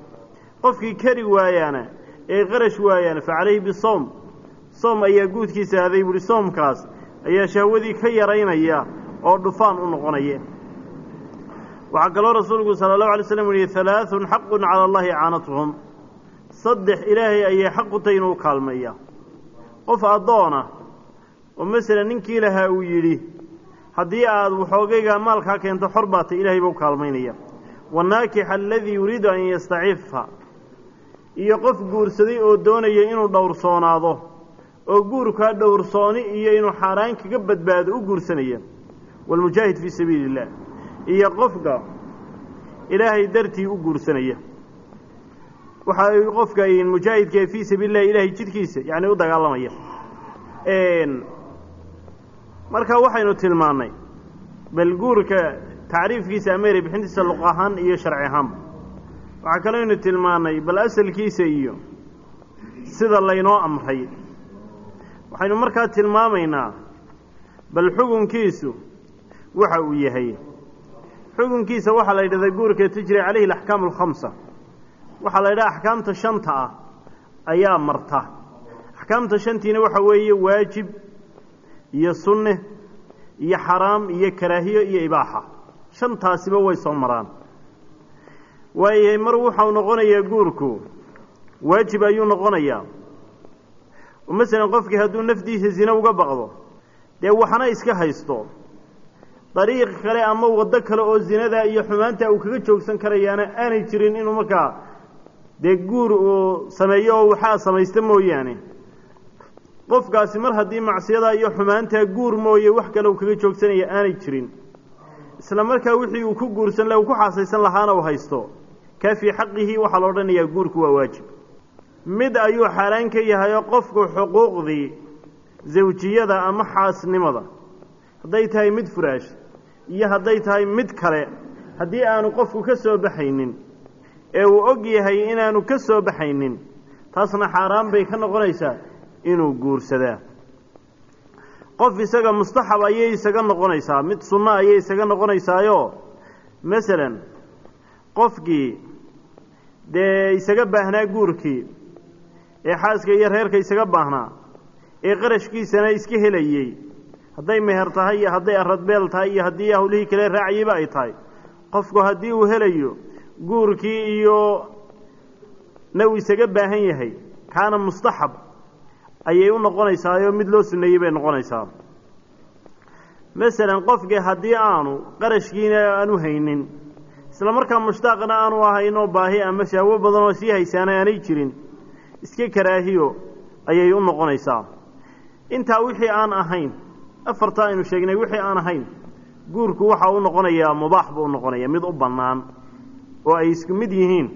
Qofkii kari waayaana ee qarash waayaana fa calayhi bisawm soom ayaa guudkiisa aaday buuhi soomkaas ayaa shahwadii ka yaraynaya oo dhufaan u noqonaya. Waxaa kaloo rasuulku sala allahu alay slam yihi halaaثun xaqun cala allahi icaanatuhum saddex ilaahay ayay xaq u tahay inuu kaalmeeya qof addoona oo masalan ninkii lahaa uu yidhi haddii aad waxoogaygaa maalkaa keento xor baata ilaahay bau kaalmaynaya. Wanaakixa aladii yuriidu an yastacifa iyo qof guursaday oo doonaya inuu dhowrsoonaado oo guurkaa dhowrsooni iyo inuu xaaraan kaga badbaado u guursanaya. Waalmujaahid fii sabiili illah iyo qofka ilaahay dartii u guursanaya. Waxa qofka mujaahidka fii sabiili lah ilaahay jidhkiisa yacni u dagaalamaya marka waxaynu tilmaannay bal guurka tacriifkiisa ameeri bixintiisa luq ahaan iyo sharci ahaanba waxaa kalooynu tilmaannay bal asalkiisa iyo sida laynoo amray. Waxaynu markaa tilmaamaynaa bal xukunkiisu waxa uu yahay. Xukunkiisa waxaa la yidhahdaa guurka tajri calayhi alaxkaamu alkhamsa waxaa la yidhaha axkaamta shanta ah ayaa marta. Axkaamta shantiina waxa weeye waajib iyo sunne iyo xaraam iyo karaahiyo iyo ibaaxa. Shantaasiba way soo maraan. Waayahay mar wuxau noqonayaa guurku waajib ayuu noqonayaa. Oo masalan qofkii hadduu nafdiisa zine uga baqdo dee waxna iska haysto dariiq kale ama waddo kale oo zinada iyo xumaanta uu kaga joogsan karayaana aanay jirin inuu markaa dee guur uu sameeyo oo waxaa samaysta mooyaane qofkaasi mar haddii macsiyadaa iyo xumaantaa guur mooye wax kale uu kaga joogsanaya aanay jirin. Isla markaa wixii uu ku guursan laha uu ku xaasaysan lahaana uu haysto. Kaa fii xaqihi waxaa la odhanayaa guurku waa waajib. Mid ayuu xaaraan ka yahayoo qofku xuquuqdii zawjiyada ama xaasnimada. Hadday tahay mid furaash iyo hadday tahay mid kale haddii aanu qofku ka soo baxaynin ee uu og yahay inaanu ka soo baxaynin taasna xaaraan bay ka noqonaysaa inuu guursadaa. Qof isaga mustaxab ayay isaga noqonaysaa mid sunno ayay isaga noqonaysaayo. Masalan qofkii dee isaga baahnaa guurkii ee xaaska iyo reerka isaga baahnaa ee qarashkiisana iska helayey hadday meher tahay iyo hadday aradbeel tahay iyo haddii hawlihii kale raacayeyba ay tahay qofku haddii uu helayo guurkii iyo na uu isaga baahan yahay kaana mustaxab ayay u noqonaysaayo mid loo suneeyey bay noqonaysaa. Masalan qofkii haddii aanu qarashkiina aanu haynin isla markaa mushtaaqna aanu ahaynoo baahi ama shahwo badan oo sii haysaana aanay jirin iska karaahiyo ayay u noqonaysaa. Intaa wixii aan ahayn afartaa aynu sheegnay wixii aan ahayn guurku waxa u noqonayaa mubaax buu u noqonaya mid u bannaan oo ay isku mid yihiin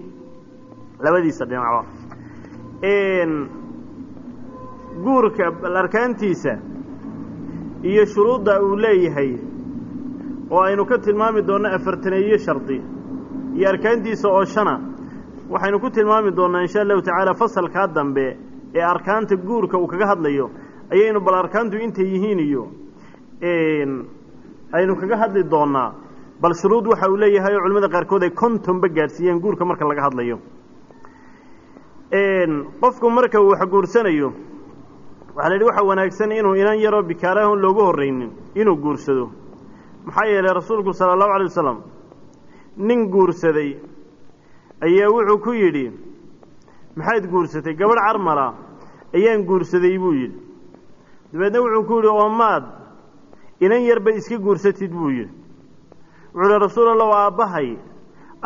labadiisa dhinacba guurka arkaantiisa iyo shuruudda uu leeyahay oo aynu ka tilmaami doonno afartaneeyo shardi iyo arkaantiisa oo shana waxaynu ku tilmaami doonnaa insha allahu tacaala fasalkaa dambe ee arkaanta guurka uu kaga hadlayo ayaynu bal arkaantu intay yihiin iyo aynu kaga hadli doonnaa bal shuruud waxa uu leeyahay oo culimmada qaarkood ay kontonba gaadhsiiyeen guurka marka laga hadlayo. Qofku marka uu wax guursanayo waxaa la yidhi waxa wanaagsan inuu inan yaroo bikaarahon loogu horraynin inuu guursado. Maxaa yeelay rasuulku sala allahu alay wasalam nin guursaday ayaa wuxuu ku yidhi maxaad guursatay? Gabadh carmala ayaan guursaday buu yidhi. Dabeedna wuxuu ku yidhi oo maad inan yarba iska guursatid buu yidhi. Wuxuu uhi rasuul allah aabbahay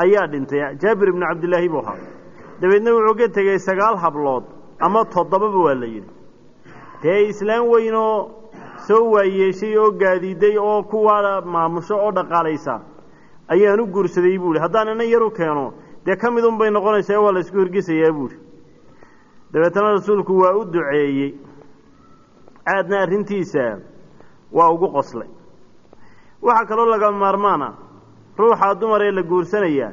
ayaa dhintay. Jaabir ibnu cabdillaahi buu ahaa. Dabeedna wuxuu ka tegey sagaal hablood ama toddobaba waa la yidhi dee islaam weynoo soo waayeeshay oo gaadiiday oo kuwaa maamusho oo dhaqaalaysa. Ayaan u guursaday buu ihi haddaan inan yar u keeno dee ka midun bay noqonaysaa waa la isku hirgisayaa buuhi dabeetana rasuulku waa u duceeyey. Aadna arrintiisa waa ugu qoslay. Waxaa kaloo laga maarmaana ruuxaa dumar ee la guursanayaa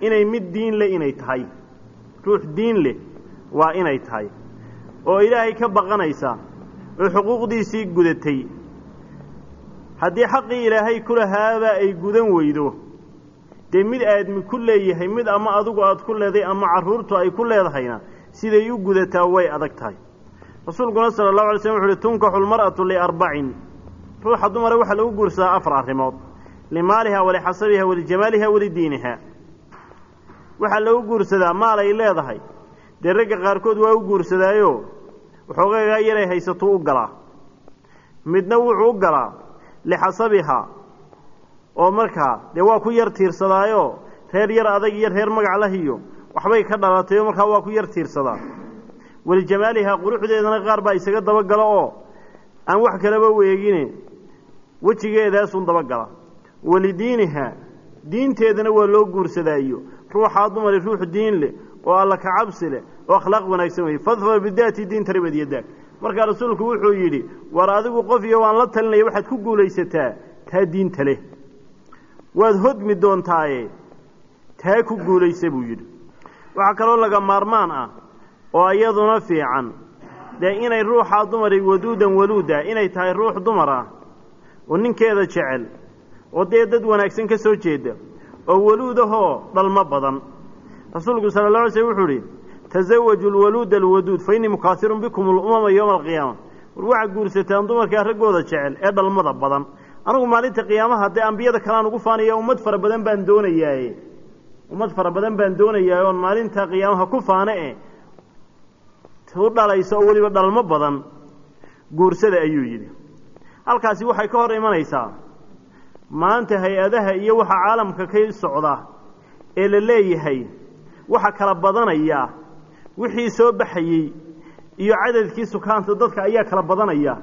inay mid diin leh inay tahay. Ruux diin leh waa inay tahay oo ilaahay ka baqanaysa oo xuquuqdiisii gudatay. Haddii xaqii ilaahay ku lahaaba ay gudan weydo dee mid aadmi ku leeyahay mid ama adigu aad ku leeday ama carruurtu ay ku leedahayna siday u gudataa way adag tahay. Rasuulkuna sala allahu alay slm wuxu uhi tunkaxu lmar'atu liarbacin ruuxa dumara waxaa lagu guursadaa afar arrimood limaaliha walixasabiha walijamaaliha walidiiniha waxaa lagu guursadaa maal ay leedahay dee ragga qaarkood waa u guursadaayo. Waxoogagaa yaray haysatuu u galaa midna wuxuu u galaa lixasabiha oo markaa dee waa ku yar tiirsadaayo reer yar adag iyo reer magac lah iyo waxbay ka dhalatay oo markaa waa ku yar tiirsadaa walijamaalihaa quruxdeedana qaar baa isaga dabagala oo aan wax kalaba weegine wejigeedaasun dabagala. Walidiinihaa diinteedana waa loo guursadaayo. Ruuxaa dumari ruux diin leh oo alla ka cabsi leh oo akhlaaq wanaagsan weye fadfar bidaati diin taribad yadaag markaa rasuulku wuxuu yidhi war adigu qof iyo waan la talinaya waxaad ku guulaysataa taa diinta leh. Waad hodmi doontaaye taa ku guulaysa buu yidhi. Waxaa kaloo laga maarmaan ah oo iyaduna fiican dee inay ruuxaa dumari waduudan waluuda inay tahay ruux dumar ah oo ninkeeda jecel oo dee dad wanaagsan ka soo jeeda oo waluudahoo dhalmo badan rasuulku sala la alay slm wuxuu idhi tasawaju lwaluuda alwaduud fa innii mukaasirun bikum alumama yowma alqiyaama. War waxaa guursataan dumarkaa raggooda jecel ee dhalmada badan. Anugu maalinta qiyaamaha dee ambiyada kaleaan ugu faanaya ummad fara badan baan doonayaaye ummad fara badan baan doonayaa oon maalinta qiyaamaha ku faane e u dhalaysa oo weliba dhalmo badan. Guursada ayuu yidhi. Halkaasi waxay ka hor imanaysaa. Maanta hay'adaha iyo waxa caalamka ka socda ee la leeyahay waxa kala badanaya wixii soo baxayey iyo cadadkii sukaanta dadka ayaa kala badanaya.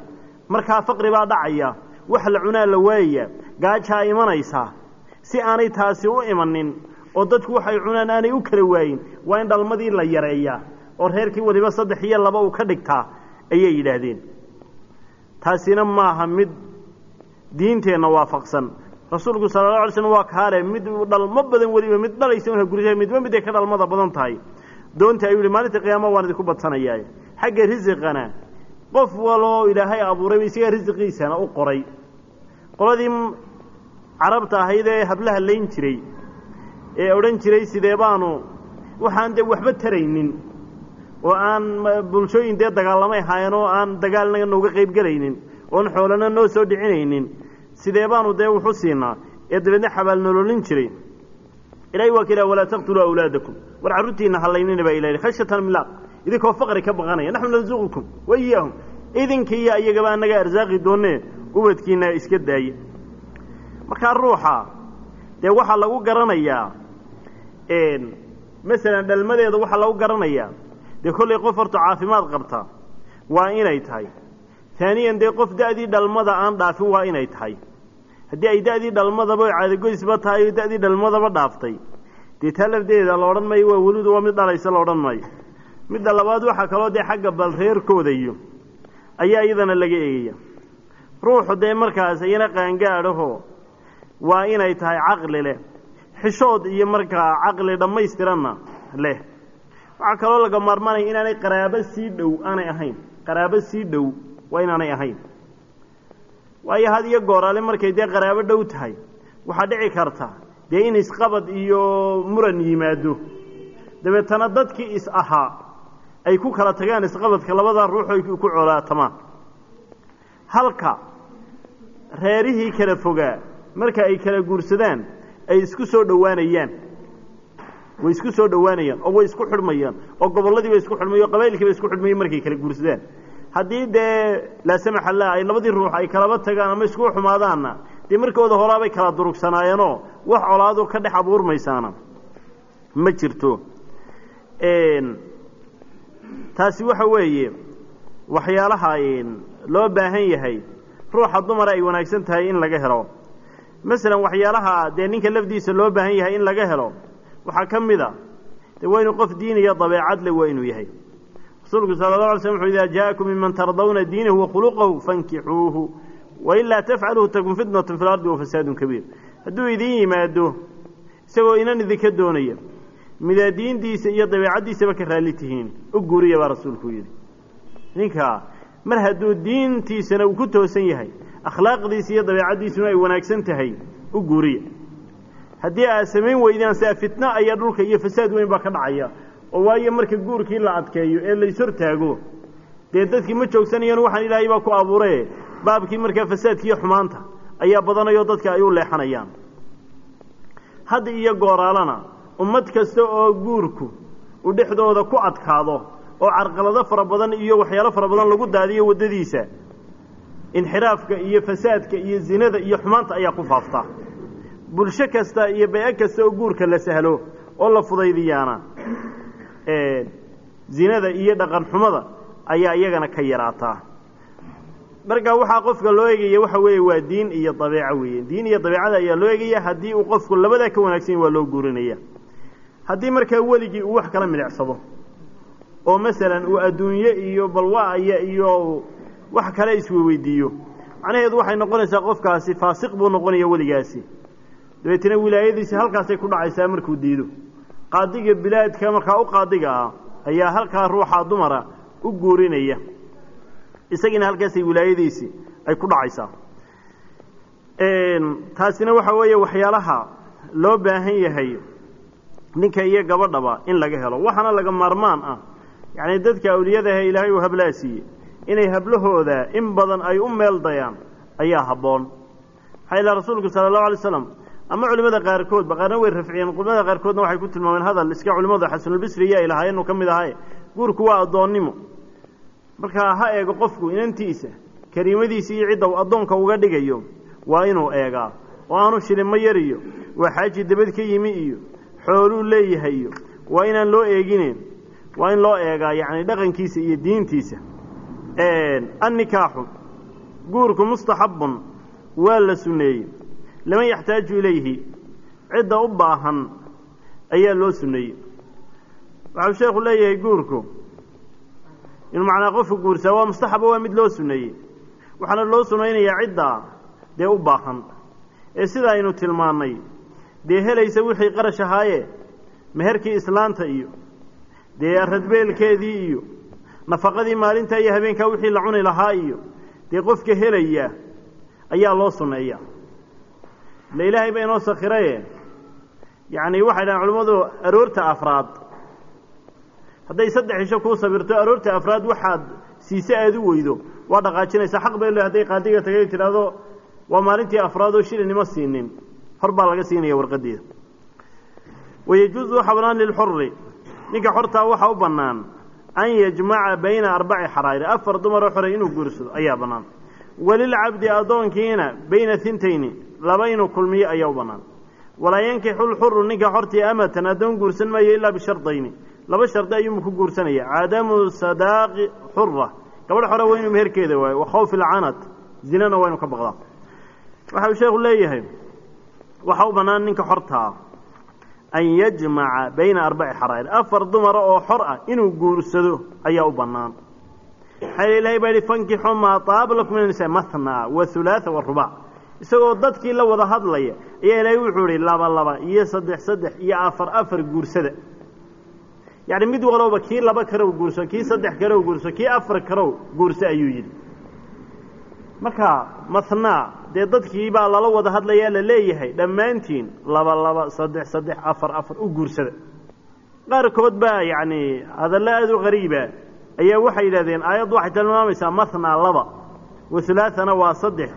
Markaa faqri baa dhacaya wax la cunaa la waayaya gaajaa imanaysa. Si aanay taasi u imanin oo dadku waxay cunaan aanay u kala waayin waa in dhalmadii la yareeyaa oo reerkii waliba saddex iyo laba uu ka dhigtaa ayay yidhaahdeen. Taasina maaha mid diinteenna waafaqsan rasuulku sala la alay slm waa kaale mid dhalmo badan weliba mid dhalaysa una gurisa midba mid ay ka dhalmada badan tahay. Doonta ayuu yihi maalinta qiyaama waan idinku badsanayaa. Xagga risiqana qof waloo ilaahay abuuray isaga risiqiisana u qoray. Qoladii carabta ahayd ee hablaha layn jiray ee odhan jiray sidee baanu? Waxaan dee waxba taraynin. Oo aan bulshooyin dee dagaalamay ahaayeen oo aan dagaalna nooga qayb gelaynin oon xoolana noo soo dhicinaynin sidee baanu dee wuxu siinaa? Ee dabeedna xabaal nololin jiray. Ilahay waa ka walaa taqtuluu awlaadakum? War carruurtiina hallaynina baa ilahi khashyatan milaaq idinkoo faqri ka baqanaya naxnu narsuqukum wa iyaahum idinkiiyo iyagaba annaga arsaaqi doonee ubadkiina iska daaya markaa ruuxa dee waxaa lagu garanayaa masalan dhalmadeeda waxaa lagu garanayaa dee kollay qof horta caafimaad qabta waa inay tahay. Taaniyan dee qof da'dii dhalmada aan dhaafin waa inay tahay haddii ay da'dii dhalmadaba caadagoysba tahay oo da'dii dhalmadaba dhaaftay. Dee taa lafdeeda la odhan maayo waa welidu waa mid dhalaysa la odhan maayo midda labaad waxaa kaloo dee xagga balreerkooda iyo ayaa iyadana laga eegaya. Ruuxu dee markaas iyana qaangaadhahoo waa inay tahay caqli leh. Xishood iyo markaa caqli dhammaystiranna leh. Waxaa kaloo laga maarmaanaya inaanay qaraabo sii dhow aanay ahayn. Qaraabo sii dhow waa inaanay ahayn waayo had iyo gooraale markay dee qaraabo dhow tahay waxaa dhici karta dee in isqabad iyo muran yimaado. Dabeetana dadkii is ahaa ay ku kala tagaan isqabadka labadaa ruux ay ku colaatamaan. Halka reerihii kala fogaa marka ay kala guursadaan ay isku soo dhowaanayaan. Way isku soo dhowaanayaan oo way isku xidhmayaan oo gobolladii ba isku xidhmay o qabailkii ba isku xidhmaya markay kala guursadaan haddii dee laa samaxa lah ay labadii ruux ay kalaba tagaan ama isku xumaadaanna dee markooda horaabay kala durugsanaayeenoo wax colaado ka dhex abuurmaysaana. Ma jirto. Taasi waxa weeye waxyaalaha loo baahan yahay ruuxa dumara ay wanaagsan tahay in laga helo. Masalan waxyaalaha dee ninka lafdiisa loo baahan yahay in laga helo waxaa ka mid a dee waa inuu qof diin iyo dabeecad le waa inuu yahay rasuulku sala la alay slm wuxuu idaa jaakum minman tardawna diinahu wakhuluqahu fankixuuhu wailaa tafcaluhu takun fitnatun fi lardi wafasaadun kabiir. Hadduu idiin yimaado isagoo inan idinka doonaya midaa diintiisa iyo dabeecaddiisaba ka raalli tihiin. U guuriya baa rasuulku yidhi. Ninkaa mar hadduu diintiisana uu ku toosan yahay akhlaaqdiisa iyo dabeecaddiisuna ay wanaagsan tahay u guuriya. Haddii aad samayn weydaan saa fitno ayaa dhulka iyo fasaad weyn baa ka dhacaya oo waayo marka guurkii la adkeeyo ee layshortaago dee dadkii ma joogsanayaan waxaan ilaahay baa ku abuuraye baabkii markaa fasaadkiiyo xumaanta ayaa badanayoo dadka ay u leexanayaan. Hadda iyo gooraalana ummad kasta oo guurku uu dhexdooda ku adkaado oo carqalado fara badan iyo waxyaalo fara badan lagu daadiyo waddadiisa inxiraafka iyo fasaadka iyo zinada iyo xumaanta ayaa ku faafta. Bulsho kasta iyo bee kasta oo guurka la sahlo oo la fudaydiyaana zinada iyo dhaqan xumada ayaa iyagana ka yaraataa marka waxaa qofka loo eegaya waxa weeye waa diin iyo dabeeco weeye. Diin iyo dabeecada ayaa loo eegaya haddii uu qofku labadaa ka wanaagsan waa loo guurinaya. Haddii markaa weligii uu wax kala milicsado oo masalan uu adduunye iyo balwaaya iyo wax kale isweydiiyo macnaheedu waxay noqonaysaa qofkaasi faasiq buu noqonaya weligaasi. Dabeetana wilaayadiisi halkaasay ku dhacaysaa markuu diido qaadiga bilaadka markaa u qaadiga ayaa halkaa ruuxa dumara u guurinaya. Isagiina halkaasay wilaayadiisi ay ku dhacaysaa. Taasina waxa weeye waxyaalaha loo baahan yahay ninka iyo gabadhaba in laga helo. Waxaana laga maarmaan ah yacni dadka awliyadahe ilaahay uu hablaa siiyey inay hablahooda in badan ay u meel dayaan ayaa habboon. Maxaa ilaha rasuulku sala allahu alay slam ama culimmada qaarkoodba qaarna way rafciyeen culimada qaarkoodna waxay ku tilmaameen hadal iska culimmadu xasanulbisri iyo ay lahaayeen ka mid ahaye guurku waa addoonnimo. Markaa ha eego qofku inantiisa kariimadiisa iyo cidda uu addoonka uga dhigayo waa inuu eegaa. Oo aanu shilimo yar iyo waa xaaji dabad ka yimi iyo xooluu leeyahay waa inaan loo eegine waa in loo eegaa yacni dhaqankiisa iyo diintiisa. Annikaaxu guurku mustaxabun waa la sunneeyey laman yaxtaaju ilayhi cidda u baahan ayaa loo sunneeyey waxau sheekhu leeyahay guurku inuu macnaa qofku guursaa waa mustaxaba waa mid loo sunneeyey waxaana loo sunnaynayaa ciddaa dee u baahan. Ee sida aynu tilmaannay dee helaysa wixii qarash ahaaye meherkii islaanta iyo dee radbeelkeedii iyo nafaqadii maalintaa iyo habeenkaa wixii la cuni lahaa iyo dee qofka helaya ayaa loo sunneeya ile ilaahay ba inoo sakhiraye yacni waxay dhahaan culimmadu aroorta afraad. Hadday saddex isho kuu sabirto aroorta afraad waxaad siise aada u weydo. Waa dhaqaajinaysaa. Xaq bay le hadday qaadiga tagay tidhaahdo waa maalintii afraad oo shilinima siinin. Hor baa laga siinaya warqadeeda wayajuusu waxa bannaan lilxuri ninka xortaa waxaa u bannaan an yajmaca bayna arbaci xaraa'ir afar dumaroo xoray inuu guursado ayaa bannaan. Walilcabdi addoonkiina bayna hintayni laba inuu kulmiyo ayaa u walaa yankixu lxuru ninka xortii amatan addoon guursan maayo ilaa bishardayni laba shardi ayuunbu ku guursanaya. Cadamu sadaaqi xura gabadh xore waa meherkeeda waayo. Wa khawfi lcanad zinana waa ka baqdaa. Waxa uu sheekhu leeyahay waxaa u bannaan ninka xortaa an yajmaca bayna arbaci xaraa'ir. Afar dumara oo xor ah inuu guursado ayaa u bannaan maxaa ilahay baa yihi fankixu maa taaba lakum min anisa mathnaa wa hulaatha wa rubac isagoo dadkii la wada hadlaya ayaa ilaahay wuxuu ihi laba laba iyo saddex saddex iyo afar afar guursada. Yacni mid walowba kii laba karow guurso kii saddex karow guurso kii afar karow guurso ayuu yidhi. Marka mathnaa dee dadkii baa lala wada hadlayaa la leeyahay dhammaantiin laba laba saddex saddex afar afar u guursada. Qaarkood baa yacni hadallo aada u qariiba ayaa waxay yidhahdeen aayaddu waxay tilmaamaysaa mathnaa laba wa hulaathana waa saddex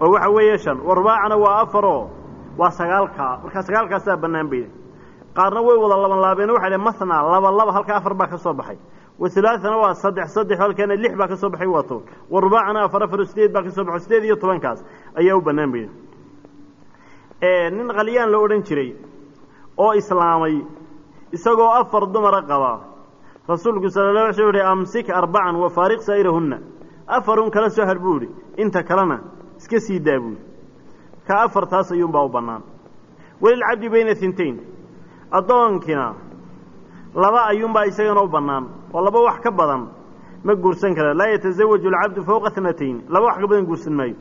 oo waxa weeye shan warbaacana waa afaroo waa sagaalkaa markaa sagaalkaasaa bannaan bay qaarna way wada laban laabeen waxay dhaheen mathnaa laba laba halkaa afar baa ka soo baxay. Wa hulaathana waa saddex saddex halkaana lix baa ka soo baxay waa toban. Warbaacana afar afar sideed baa ka soo baxay sideed iyo tobankaas ayaa u bannaan bay nin qalyaan la odhan jiray oo islaamay isagoo afar dumara qaba rasuulku sala la ala sl uhi amsik arbacan wa faariq saa'irahunna. Afarun kala soo har buu inta kalena iska sii daa buuhi ka afartaas ayuunbaa u bannaan. Welilcabdi bayna hintayn addoonkina laba ayuunbaa isagana u bannaan oo laba wax ka badan ma guursan kara laa yatasawaju alcabdu fowqahnatayn laba wax ka badan guursan maayo.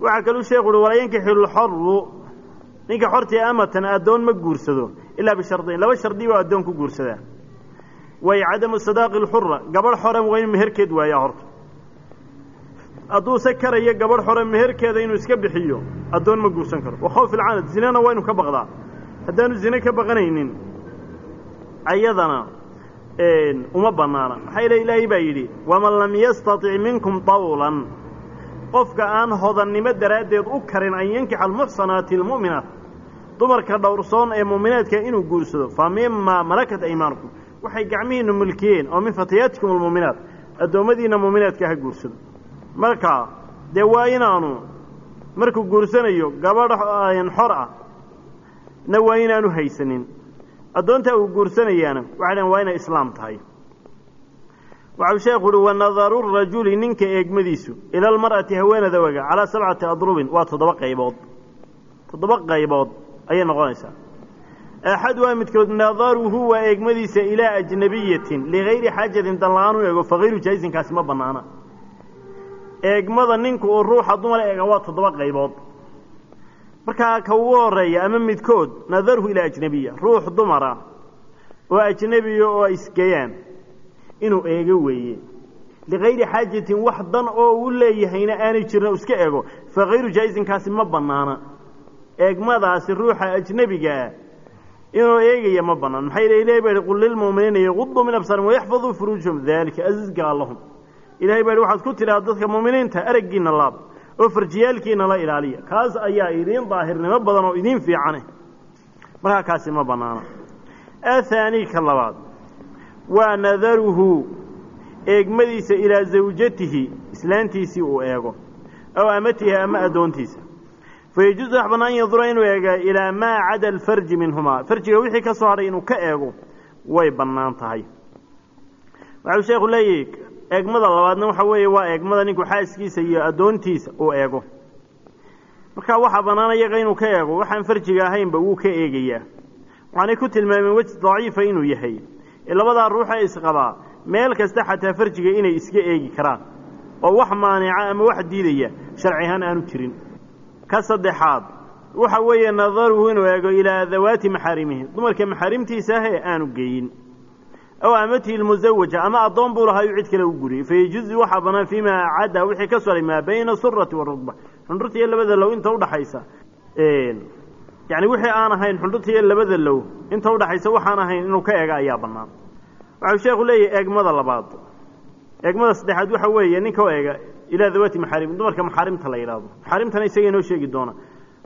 Waxaa kaluu sheekhu uhi walaa yankixu lxoru ninka xortii amatan addoon ma guursado ilaa bishardayn laba shardi baa addoon ku guursadaa way cadamu sadaaqi lxura gabadh xore waa meherkeed waayaa horta hadduuse karayo gabadh xore meherkeeda inuu iska bixiyo addoon ma guursan karo. Wa khawfi ilcanad zinana waa inu ka baqdaa. Haddaanu zine ka baqanaynin ayadana uma bannaana. Maxaa ila ilaahay baa yidhi waman lam yastatic minkum tawlan. Qofka aan hodannimo daraaddeed u karin an yankixa almuxsanaati almu'minaat dumarka dhowrsoon ee muuminaadka inuu guursado fa mimaa malakat aymaanukum waxay gacmihiinnu mulkiyeen oo min fatayaatikum almuuminaat addoommadiinna muuminaadka ha guursado marka dee waa inaanu markuu guursanayo gabadh xor ah na waa inaanu haysanin. Addoontaa uu guursanayaana waxay dhaheen waa inay islaam tahay. Waxau sheekhu uhi wanadaru rajuli ninka eegmadiisu ila almar'ati haweenada wega calaa sabcati adrubin. Waa toddoba qaybood. Toddoba qaybood ayay noqonaysaa. Axaduhaa midkood nadaruhu waa eegmadiisa ilaa ajnabiyatin ligayri xaajatin danla-aan u eego fakayru jaa'isinkaasi ma bannaana eegmada ninku uu ruuxa dumar eega waa toddoba qaybood. Markaa ka ugu horreeya ama midkood nadaruhu ilaa ajnabiya ruux dumara oo ajnebiya oo isgeyaan inuu eego weeye. Ligayri xaajatin wax dan oo uu leeyahayna aanay jirna iska eego fakayru jaa'isinkaasi ma bannaana. Eegmadaasi ruuxa ajnebigaa inuu eegaya ma banaan maxaa yidhi ilahay baa yihi qul lilmu'miniina yaguduu min absaarihim wayaxfaduu furuujahum daalika asgaa lahum ilahay baa waxaad ku tidhaha dadka mu'miniinta araggiinna laab oo farjiyaalkiina la ilaaliya. Kaas ayaa idiin daahirnimo badan oo idiin fiicane markaa kaasi ma bannaana. Athaanii ka labaad waa nadaruhu eegmadiisa ilaa zawjatihi islaantiisii uu eego aw amatihi ama addoontiisa. Fayajuusu wax bannaan yandura inuu eega ilaa maa cada alfarji minhumaa. Farjiga wixii ka soo hadhay inuu ka eego way bannaan tahay. Waxau sheekhu leeyahy eegmada labaadna waxa weeye waa eegmada ninku xaaskiisa iyo addoontiisa uu eego. Marka waxaa bannaan iyaga inuu ka eego waxaan farjiga ahaynba wuu ka eegayaa. Waxaanay ku tilmaameen weji daciifa inuu yahay. Ee labadaa ruuxee isqabaa meel kasta xataa farjiga inay iska eegi karaan. Oo wax maanica ama wax diidaya sharci ahaan aanu jirin. Ka saddexaad waxa weeye nadaruhu inuu eego ilaa dawaati maxaarimihi. Dumarka maxaarimtiisa ah ee aanu geyin aw amatihi lmusawaja ama addoon buu lahaa uu cid kale u guriyey fayajuuzu waxaa bannaan fiimaa cadda wixii ka soray maa bayna surati warugba xundhurta iyo labada low inta udhaxaysa yani wixii aan ahayn xundhurta iyo labada low inta udhaxaysa waxaan ahayn inuu ka eega ayaa bannaan waxau sheekhu leeyahay eegmada labaad. Eegmada saddexaad waxa weeye ninka u eega ilaa dawaati maxaarim dumarka maxaarimta la yidhaahdo maxaarimtana isaga inoo sheegi doona.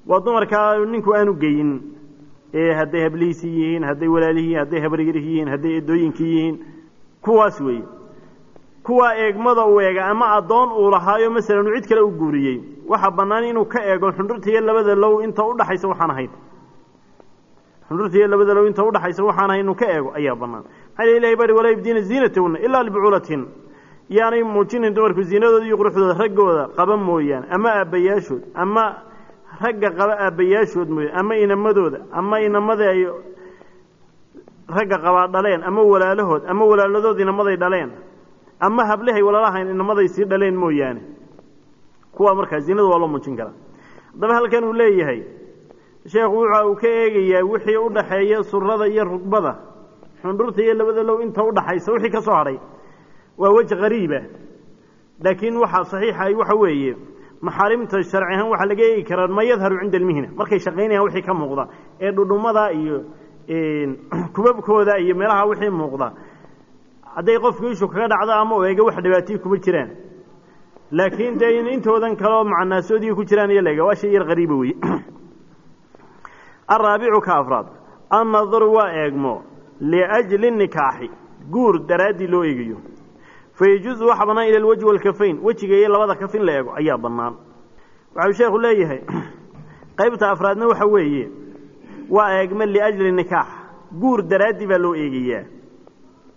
Waa dumarkaa ninku aanu geyin hadday hablihiisi yihiin hadday walaalihii hadday habaryarihii yihiin hadday edooyinkii yihiin kuwaas weeye. Kuwaa eegmada uu eega ama addoon uu lahaayo masalan uu cid kale u guuriyey waxaa bannaan inuu ka eego xundhurta iyo labada low inta udhaxaysa waxaan ahayn. Xundhurta iyo labada low inta udhaxaysa waxaan ahayn inuu ka eego ayaa bannaan. Maxaa ila ilahay bari walaa yubdiina ziinatahunna ilaa libucuulatin yaanay muujinin dumarku ziinadooda iyo quruxdooda raggooda qaba mooyaane ama aabbayaashood ama ragga qaba aabbayaashood mooyaane ama inamadooda ama inamada ay ragga qabaa dhaleen ama walaalahood ama walaaladood inamaday dhaleen ama hablehay walaalahayn inamaday sii dhaleen mooyaane. Kuwaa markaa ziinada waa loo muujin karaa. Haddaba halkan uu leeyahay sheekhu waxa uu ka eegayaa wixii u dhaxeeya surada iyo rugbada xundhurta iyo labada low inta udhaxaysa wixii ka soo hadhay waa weji qariiba. Laakiin waxaa saxiixa waxa weeye maxaarimta sharci ahaan waxaa laga eegi karaa ma yadharu cinda almihna. Markay shaqaynayaan wixii ka muuqda. Ee dhudhumada iyo kubabkooda iyo meelaha wixii muuqda. Hadday qofku ishu kaga dhacdo ama u eega wax dhibaatiyi kuma jiraan. Laakiin dee intoodan kaleo macnaasoodii ku jiraan iyo laega waa shay yar qariiba wey araabicu ka afraad. Annadaru waa eegmo. Liajli nikaaxi. Guur daraaddii loo eegayo fayajuuzu waxa bannaan ila alwajhi walkafayn wejiga iyo labada kaf in la eego ayaa bannaan waxau sheekhu leeyahay qaybta afraadna waxa weeye waa eegmo liajli nikaax guur daraaddii baa loo eegayaa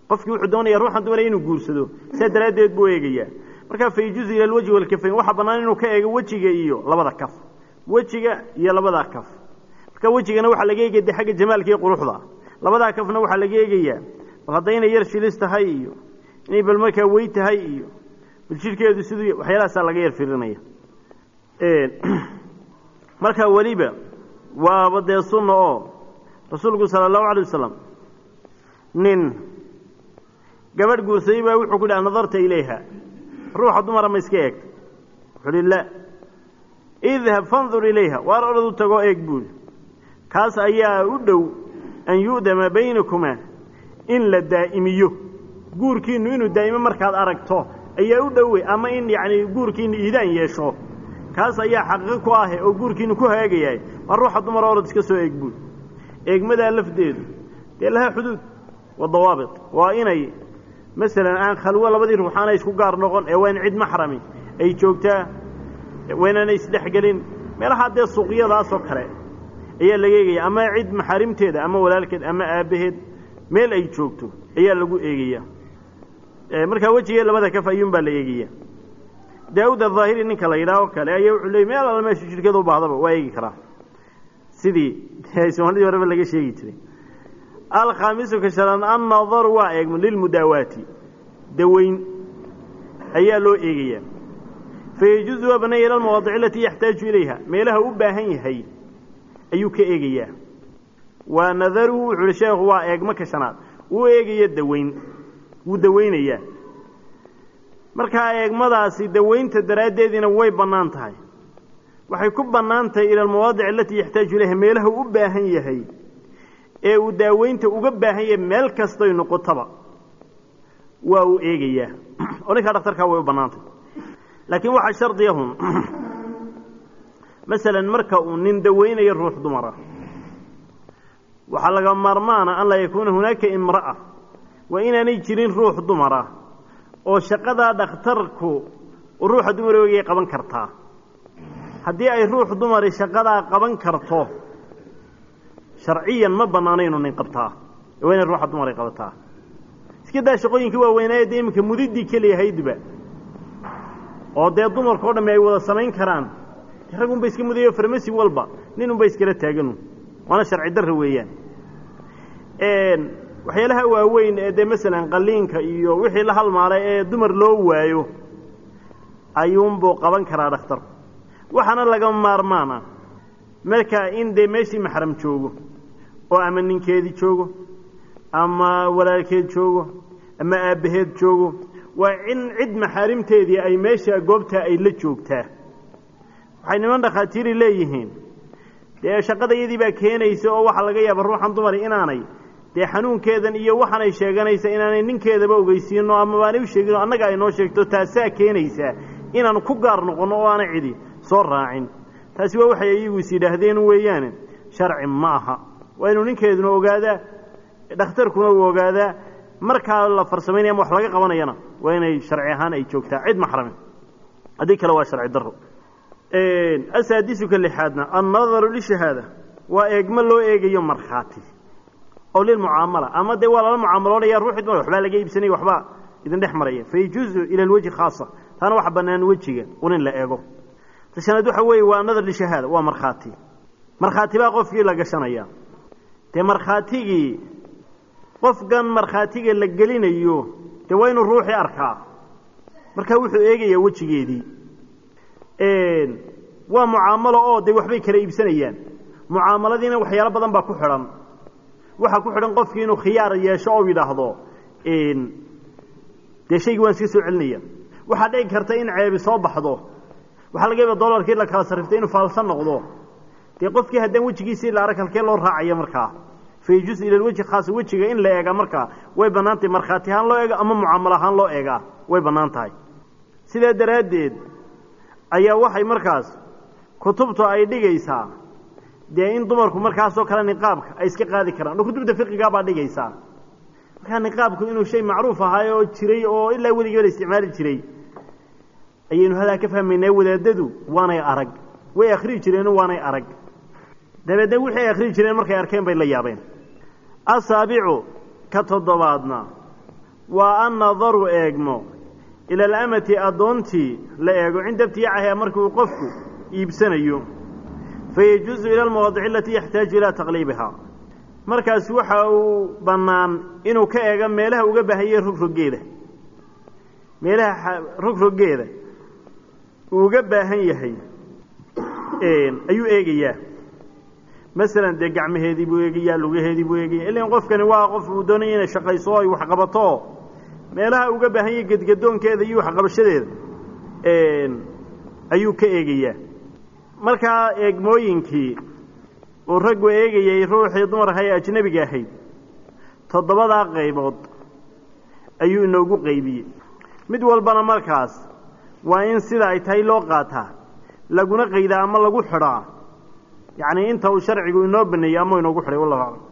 qofkii wuxuu doonaya ruuxan doonaya inuu guursado sidaa daraaddeed buu eegayaa markaa fayajuuzu ila alwajhi walkafayn waxaa bannaan inuu ka eego wejiga iyo labada kaf wejiga iyo labada kaf marka wejigana waxaa laga eegaya de xagga jamaalka iyo quruxda labadaa kafna waxaa laga eegayaa bal hadday yar shilis tahay iyo inay bal markaa wey tahay iyo bal jidhkeedu siduu waxyaalahaasaa laga yar firinaya markaa weliba waaba dee sunna oo rasuulku sala allahu alay wasalam nin gabadh guursaday baa wuxuu ku dhaha nadarta ilayha. Ruuxa dumara ma iska eegta wuxuu uhi la. Idhab fandur ilayha. Waar orad u tagoo eeg buuli kaas ayaa u dhow an yu'dama baynakumaa in la daa'imiyo guurkiinnu inuu daa'imo markaad aragto ayaa u dhowey ama in yacni guurkiinnu iidaan yeesho. Kaas ayaa xaqiiqo ku ahe oo guurkiinnu ku hagaagayahay waa ruuxa dumar orod iska soo eeg eegmadaa lafdeedu dee laha xuduud? Wa dawaabit. Waa inay masalan aan khalwo labadii ruuxaana isku gaar noqon ee waa in cid maxrami ay joogtaa waa inaanay isdhexgelin meelahaa dee suuqyadaasoo kale ayaa laga eegaya. Ama cid maxaarimteeda ama walaalkeed ama aabbaheed meel ay joogto ayaa lagu eegaya markaa wejigee labada kaf ayuun baa la eegaya. Daawud ahaahiri ninka la yidhaah oo kale ayaa wuxuu leeyay meel alla meeshu jidhkeeda u baahdaba waa eegi karaa. Sidii soomaalidii horeba laga sheegi jiray. Alkhaamisu ka shanaad annadaru waa eegmo lilmudaawaati. Daweyn ayaa loo eegayaa. Fayajuuzu waa ila almawaadic alatii yaxtaaju ilayha. Meelaha u baahan yahay ayuu ka eegayaa. Waa nadaruhu wuxuu uhi sheekhu waa eegmo ka shanaad. Wuu eegaya daweyn wuu daweynayaa markaa eegmadaasi daweynta daraaddeediina way bannaan tahay. Waxay ku bannaan tahay ila almawaadic alatii yaxtaaju ilayha meelaha u baahan yahay ee uu daaweynta uga baahan yahay meel kastoy noqotaba. Waa uu eegayaa oo ninkaa dhaktarkaa way u bannaantay. Laakiin waxaa shardiyahun masalan marka uu nin daweynayo ruux dumara waxaa laga maarmaana an laa yakuuna hunaaka imra'a waa inaanay jirin ruux dumara oo shaqadaa dhakhtarku ruuxa dumar oogay qaban kartaa. Haddii ay ruux dumari shaqadaa qaban karto sharciyan ma bannaano inuu nin qabtaa waa inay ruuxa dumar ay qabataa. Iska daa shaqooyinkii waaweynaaye dee iminka mudiddii keliya haydba oo dee dumarka o dhamme ay wada samayn karaan raggunba iska mudayo farmasi walba ninunba iskala taaganu waana sharci darra weeyaan waxyaalaha waaweyn ee dee masalan qalliinka iyo wixii la halmaalay ee dumar loo waayo ayuunbuu qaban karaa dhakhtarku waxaana laga maarmaan ah marka in dee meeshii maxram joogo oo ama ninkeedii joogo ama walaalkeed joogo ama aabbaheed joogo waa in cid maxaarimteedii ay meesha goobtaa ay la joogtaa. Waxay niman dhakhaatiiri leeyihiin. Dee shaqada iyadii baa keenaysa oo waxaa laga yaaba ruuxan dumari inaanay dee xanuunkeedan iyo waxaanay sheeganaysa inaanay ninkeedaba ogeysiino ama baanay u sheegino annaga ay noo sheegto taasaa keenaysaa inaanu ku gaar noqonno oo aanay cidi soo raacin. Taasi waa waxay iyagu is yidhaahdeen weeyaane sharci ma aha. Waa inuu ninkeeduna ogaadaa dhakhtarkuna uu ogaadaa markaa la farsamaynaya ama wax laga qabanayana waa inay sharci ahaan ay joogtaa. Cid maxrame. Haddii kale waa sharci daro asaadisuka lixaadna annadaru lishahaada waa eegmo loo eegayo markhaati oo lilmucaamala ama dee waa lala mucaamaloonaya ruuxii dumar waxbaa laga iibsanaya waxbaa idin dhex maraya. Fayajuuzu ila alwejhi khaasa. Taana waxa bannaan wejiga un la eego tashanaad waxa weeye waa nadar lishahaada waa markhaati. Markhaati baa qofkii la gashanaya dee markhaatigii qofkan markhaatiga la gelinayo dee waa inuu ruuxii arkaa. Markaa wuxuu eegayaa wejigeedii. Waa mucaamalo oo dee waxbay kala iibsanayaan. Mucaamaladiina waxyaalo badan baa ku xidhan waxaa ku xidhan qofkii inuu khiyaar yeesho oo yidhaahdo dee shaygii waan iska soo celinaya. Waxaa dhici karta in ceebi soo baxdo. Waxaa laga yaaba dolarkii la kala sarriftay inuu faalsan noqdo. Dee qofkii haddaan wejigiisii la arag halkee loo raacaya markaa fayajuusu ila lwejhi khaasa wejiga in la eega markaa way bannaan tahay markhaati ahaan loo eega ama mucaamalo ahaan loo eegaa way bannaan tahay sidaa daraaddeed ayaa waxay markaas kutubtu ay dhigaysaa dee in dumarku markaasoo kale niqaabka ay iska qaadi karaan. Oo kutubta fiqigaa baa dhigaysaa markaa niqaabku inuu shay macruuf ahaay oo jiray oo ilaa weligiiba la isticmaali jiray ayaynu hadaa ka fahmaynaa wadaadadu waanay arag. Way akhrii jireen waanay arag. Dabeedna wixii ay akhrii jireen markay arkeen bay la yaabeen. Asaabicu ka toddobaadna waa annadaru eegmo ila alamati addoontii la eego. Cinda ibtiyaacaha markuu qofku iibsanayo fayajuusu ila almawaadici alatii yaxtaaju ilaa taqliibihaa markaas waxa uu bannaan inuu ka eego meelaha uga baahanyay rogrogeeda meelaha rogrogeeda uu uga baahan yahay ayuu eegayaa masalan dee gacmaheedii buu eegayaa lugaheedii buu eegaya ilan qofkani waa qof uu doonaya inay shaqayso ay waxqabato meelaha uga baahan gedgadoonkeeda iyo waxqabashadeeda ayuu ka eegayaa markaa eegmooyinkii uu raggu eegayay ruuxii dumarka ee ajnebiga ahayd toddobadaa qaybood ayuu inoogu qaybiyey. Mid walbana markaas waa in sida ay tahay loo qaataa laguna qaydaa ama lagu xidhaa. Yacnii inta uu sharcigu inoo baneeyey ama inoogu xidhay wallahu aclam